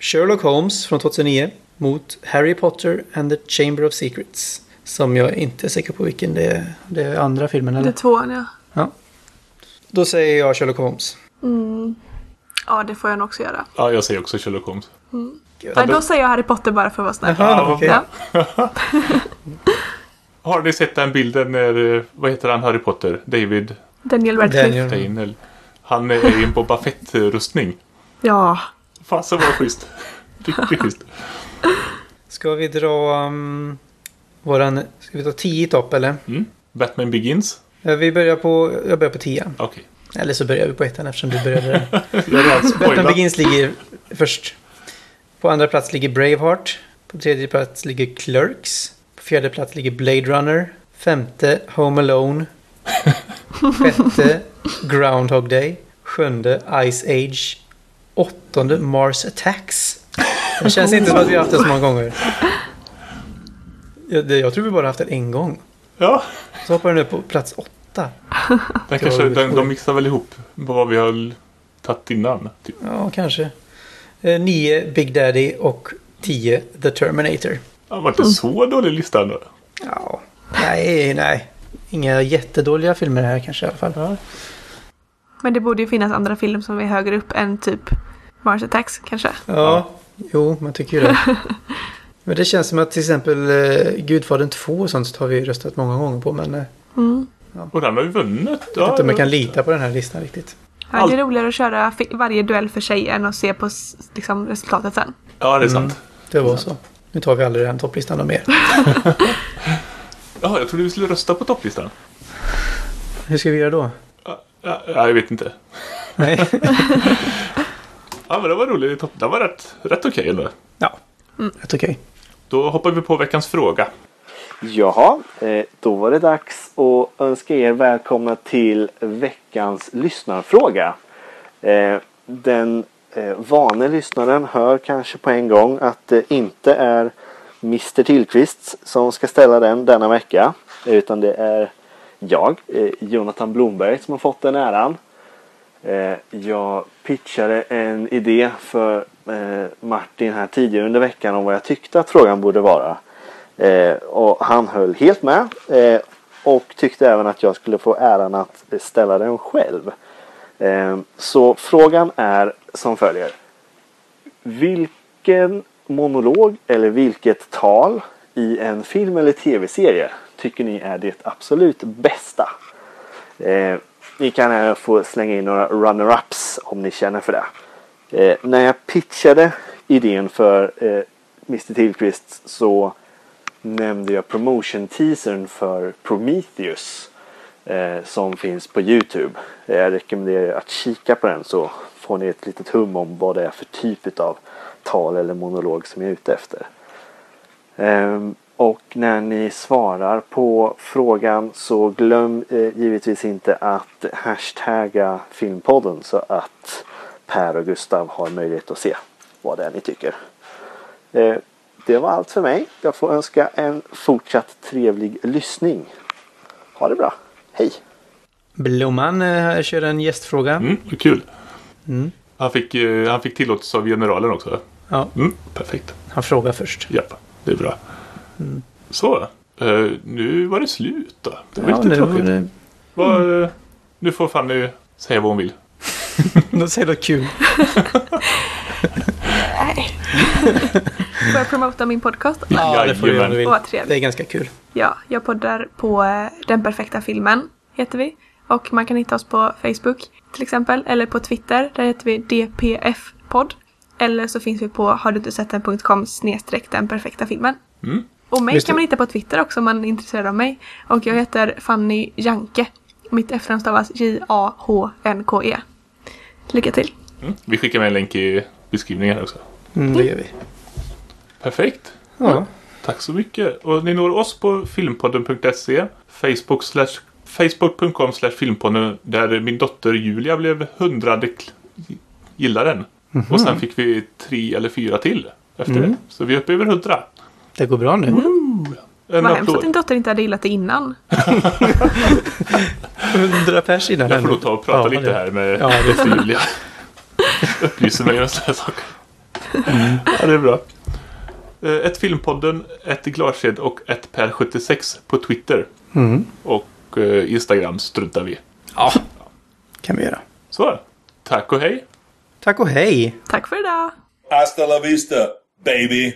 Sherlock Holmes från 2009 mot Harry Potter and the Chamber of Secrets. Som jag inte är säker på vilken det är. Det är andra filmen Det eller? är tvåan ja. Ja. Då säger jag Sherlock Holmes. Mm. Ja, det får jag nog också göra. Ja, jag säger också Sherlock Holmes. Nej, då säger jag Harry Potter bara för att vara snäll. Jaha, okej. Ja. Har ni sett den bilden när, vad heter han, Harry Potter? David Daniel Radcliffe. Daniel. Daniel. Han är i en Boba Fett-rustning. Ja. Fasen vad schysst. Riktigt schysst. Ska vi dra um, våran... Ska vi ta 10 i topp eller? Mm. Batman Begins. Ja, vi börjar på... Jag börjar på 10. Okej. Eller så börjar vi på ettan eftersom du började där. Batman. Begins ligger först. På andra plats ligger Braveheart. På tredje plats ligger Clerks. På fjärde plats ligger Blade Runner. Femte Home Alone. Sjätte Groundhog Day. Sjunde Ice Age. Åttonde Mars Attacks. Det känns inte som att vi har haft det så många gånger. Jag, det, jag tror vi bara haft det en gång. Ja, Så hoppar den upp på plats åtta. den kanske, den, de mixar väl ihop vad vi har tagit innan. Typ. Ja, kanske. Eh, nio Big Daddy och tio The Terminator. Det var inte så dålig lista ändå. Ja, nej, nej. Inga jättedåliga filmer här kanske i alla fall. Men det borde ju finnas andra filmer som är högre upp än typ Mars Attacks kanske. Ja, jo, man tycker ju det. Men det känns som att till exempel eh, Gudfadern 2 och sånt har vi röstat många gånger på. Men eh, Mm. Och den har ju vunnit. jag vet Ja, inte om jag kan ja. lita på den här listan riktigt. Ja, det är roligare att köra varje duell för sig än att se på liksom, resultatet sen. ja, det är Mm. sant. Det var så. Nu tar vi aldrig den topplistan och mer. Ja, jag trodde vi skulle rösta på topplistan. Hur ska vi göra då? Ja, ja, jag vet inte. Nej. Ja, men det var roligt. Det var rätt, rätt okej ändå. ja, rätt okej. Då hoppar vi på veckans fråga. Jaha, eh, då var det dags att önska er välkomna till veckans lyssnarfråga. Eh, Den eh, vane lyssnaren hör kanske på en gång att det inte är Mr Tillqvist som ska ställa den denna vecka. Utan det är jag, eh, Jonathan Blomberg, som har fått den äran. Eh, Jag pitchade en idé för eh, Martin här tidigare under veckan om vad jag tyckte att frågan borde vara. Eh, och han höll helt med. Eh, och tyckte även att jag skulle få äran att ställa den själv. Eh, så frågan är som följer. Vilken monolog eller vilket tal i en film eller tv-serie tycker ni är det absolut bästa? Eh, ni kan även få slänga in några runner-ups om ni känner för det. Eh, när jag pitchade idén för eh, Mr Tillqvist så nämnde jag promotion-teasern för Prometheus eh, som finns på Youtube. Jag rekommenderar er att kika på den så får ni ett litet hum om vad det är för typ av tal eller monolog som jag är ute efter. Ehm, och när ni svarar på frågan så glöm eh, givetvis inte att hashtagga filmpodden så att Per och Gustav har möjlighet att se vad det är ni tycker. Eh, det var allt för mig. Jag får önska en fortsatt trevlig lyssning. Ha det bra. Hej! Blomman eh, kör en gästfråga. Mm, kul. Mm. Han, fick, eh, han fick tillåtelse av generalen också. Ja, Mm, perfekt. han frågar först. Japp, det är bra. Så, eh, nu var det slut då. Det var Ja, lite nu, tråkigt. nu, Vad, eh, nu får Fanny säga vad hon vill. nu säger något kul. Får jag promota min podcast? Ja, det får du göra vill. Vad Det är trevligt. ganska kul. Ja, jag poddar på eh, Den perfekta filmen, heter vi. Och man kan hitta oss på Facebook till exempel, eller på Twitter, där heter vi DPF-podd. Eller så finns vi på har du inte sett den.com snedstreck den perfekta filmen. Mm. Och mig Just kan man hitta på Twitter också om man är intresserad av mig. Och jag heter Fanny Janke. Mitt efternamn stavas J-A-H-N-K-E. E. Lycka till! Mm. Vi skickar med en länk i beskrivningen här också. Mm, det gör vi. Perfekt. Ja. Tack så mycket. Och ni når oss på filmpodden.se, Facebook Facebook.com slash filmpodden där min dotter Julia blev hundrade gillaren. Och sen fick vi tre eller fyra till efter det. Så vi är uppe över hundra. Det går bra nu. En Vad hemskt att din dotter inte hade gillat det innan. 100 pers innan Jag får nog ta och prata Ja, lite det- här med Ja, det Julia. Upplyser mig om sådana här saker. Ja, det är bra. Eh, Ett Filmpodden, ett Glarsed och ett Per76 på Twitter. Mm. Och eh, Instagram struntar vi. Ja, kan vi göra. Så, tack och hej. Tack och hej! Tack för idag! Hasta la vista, baby.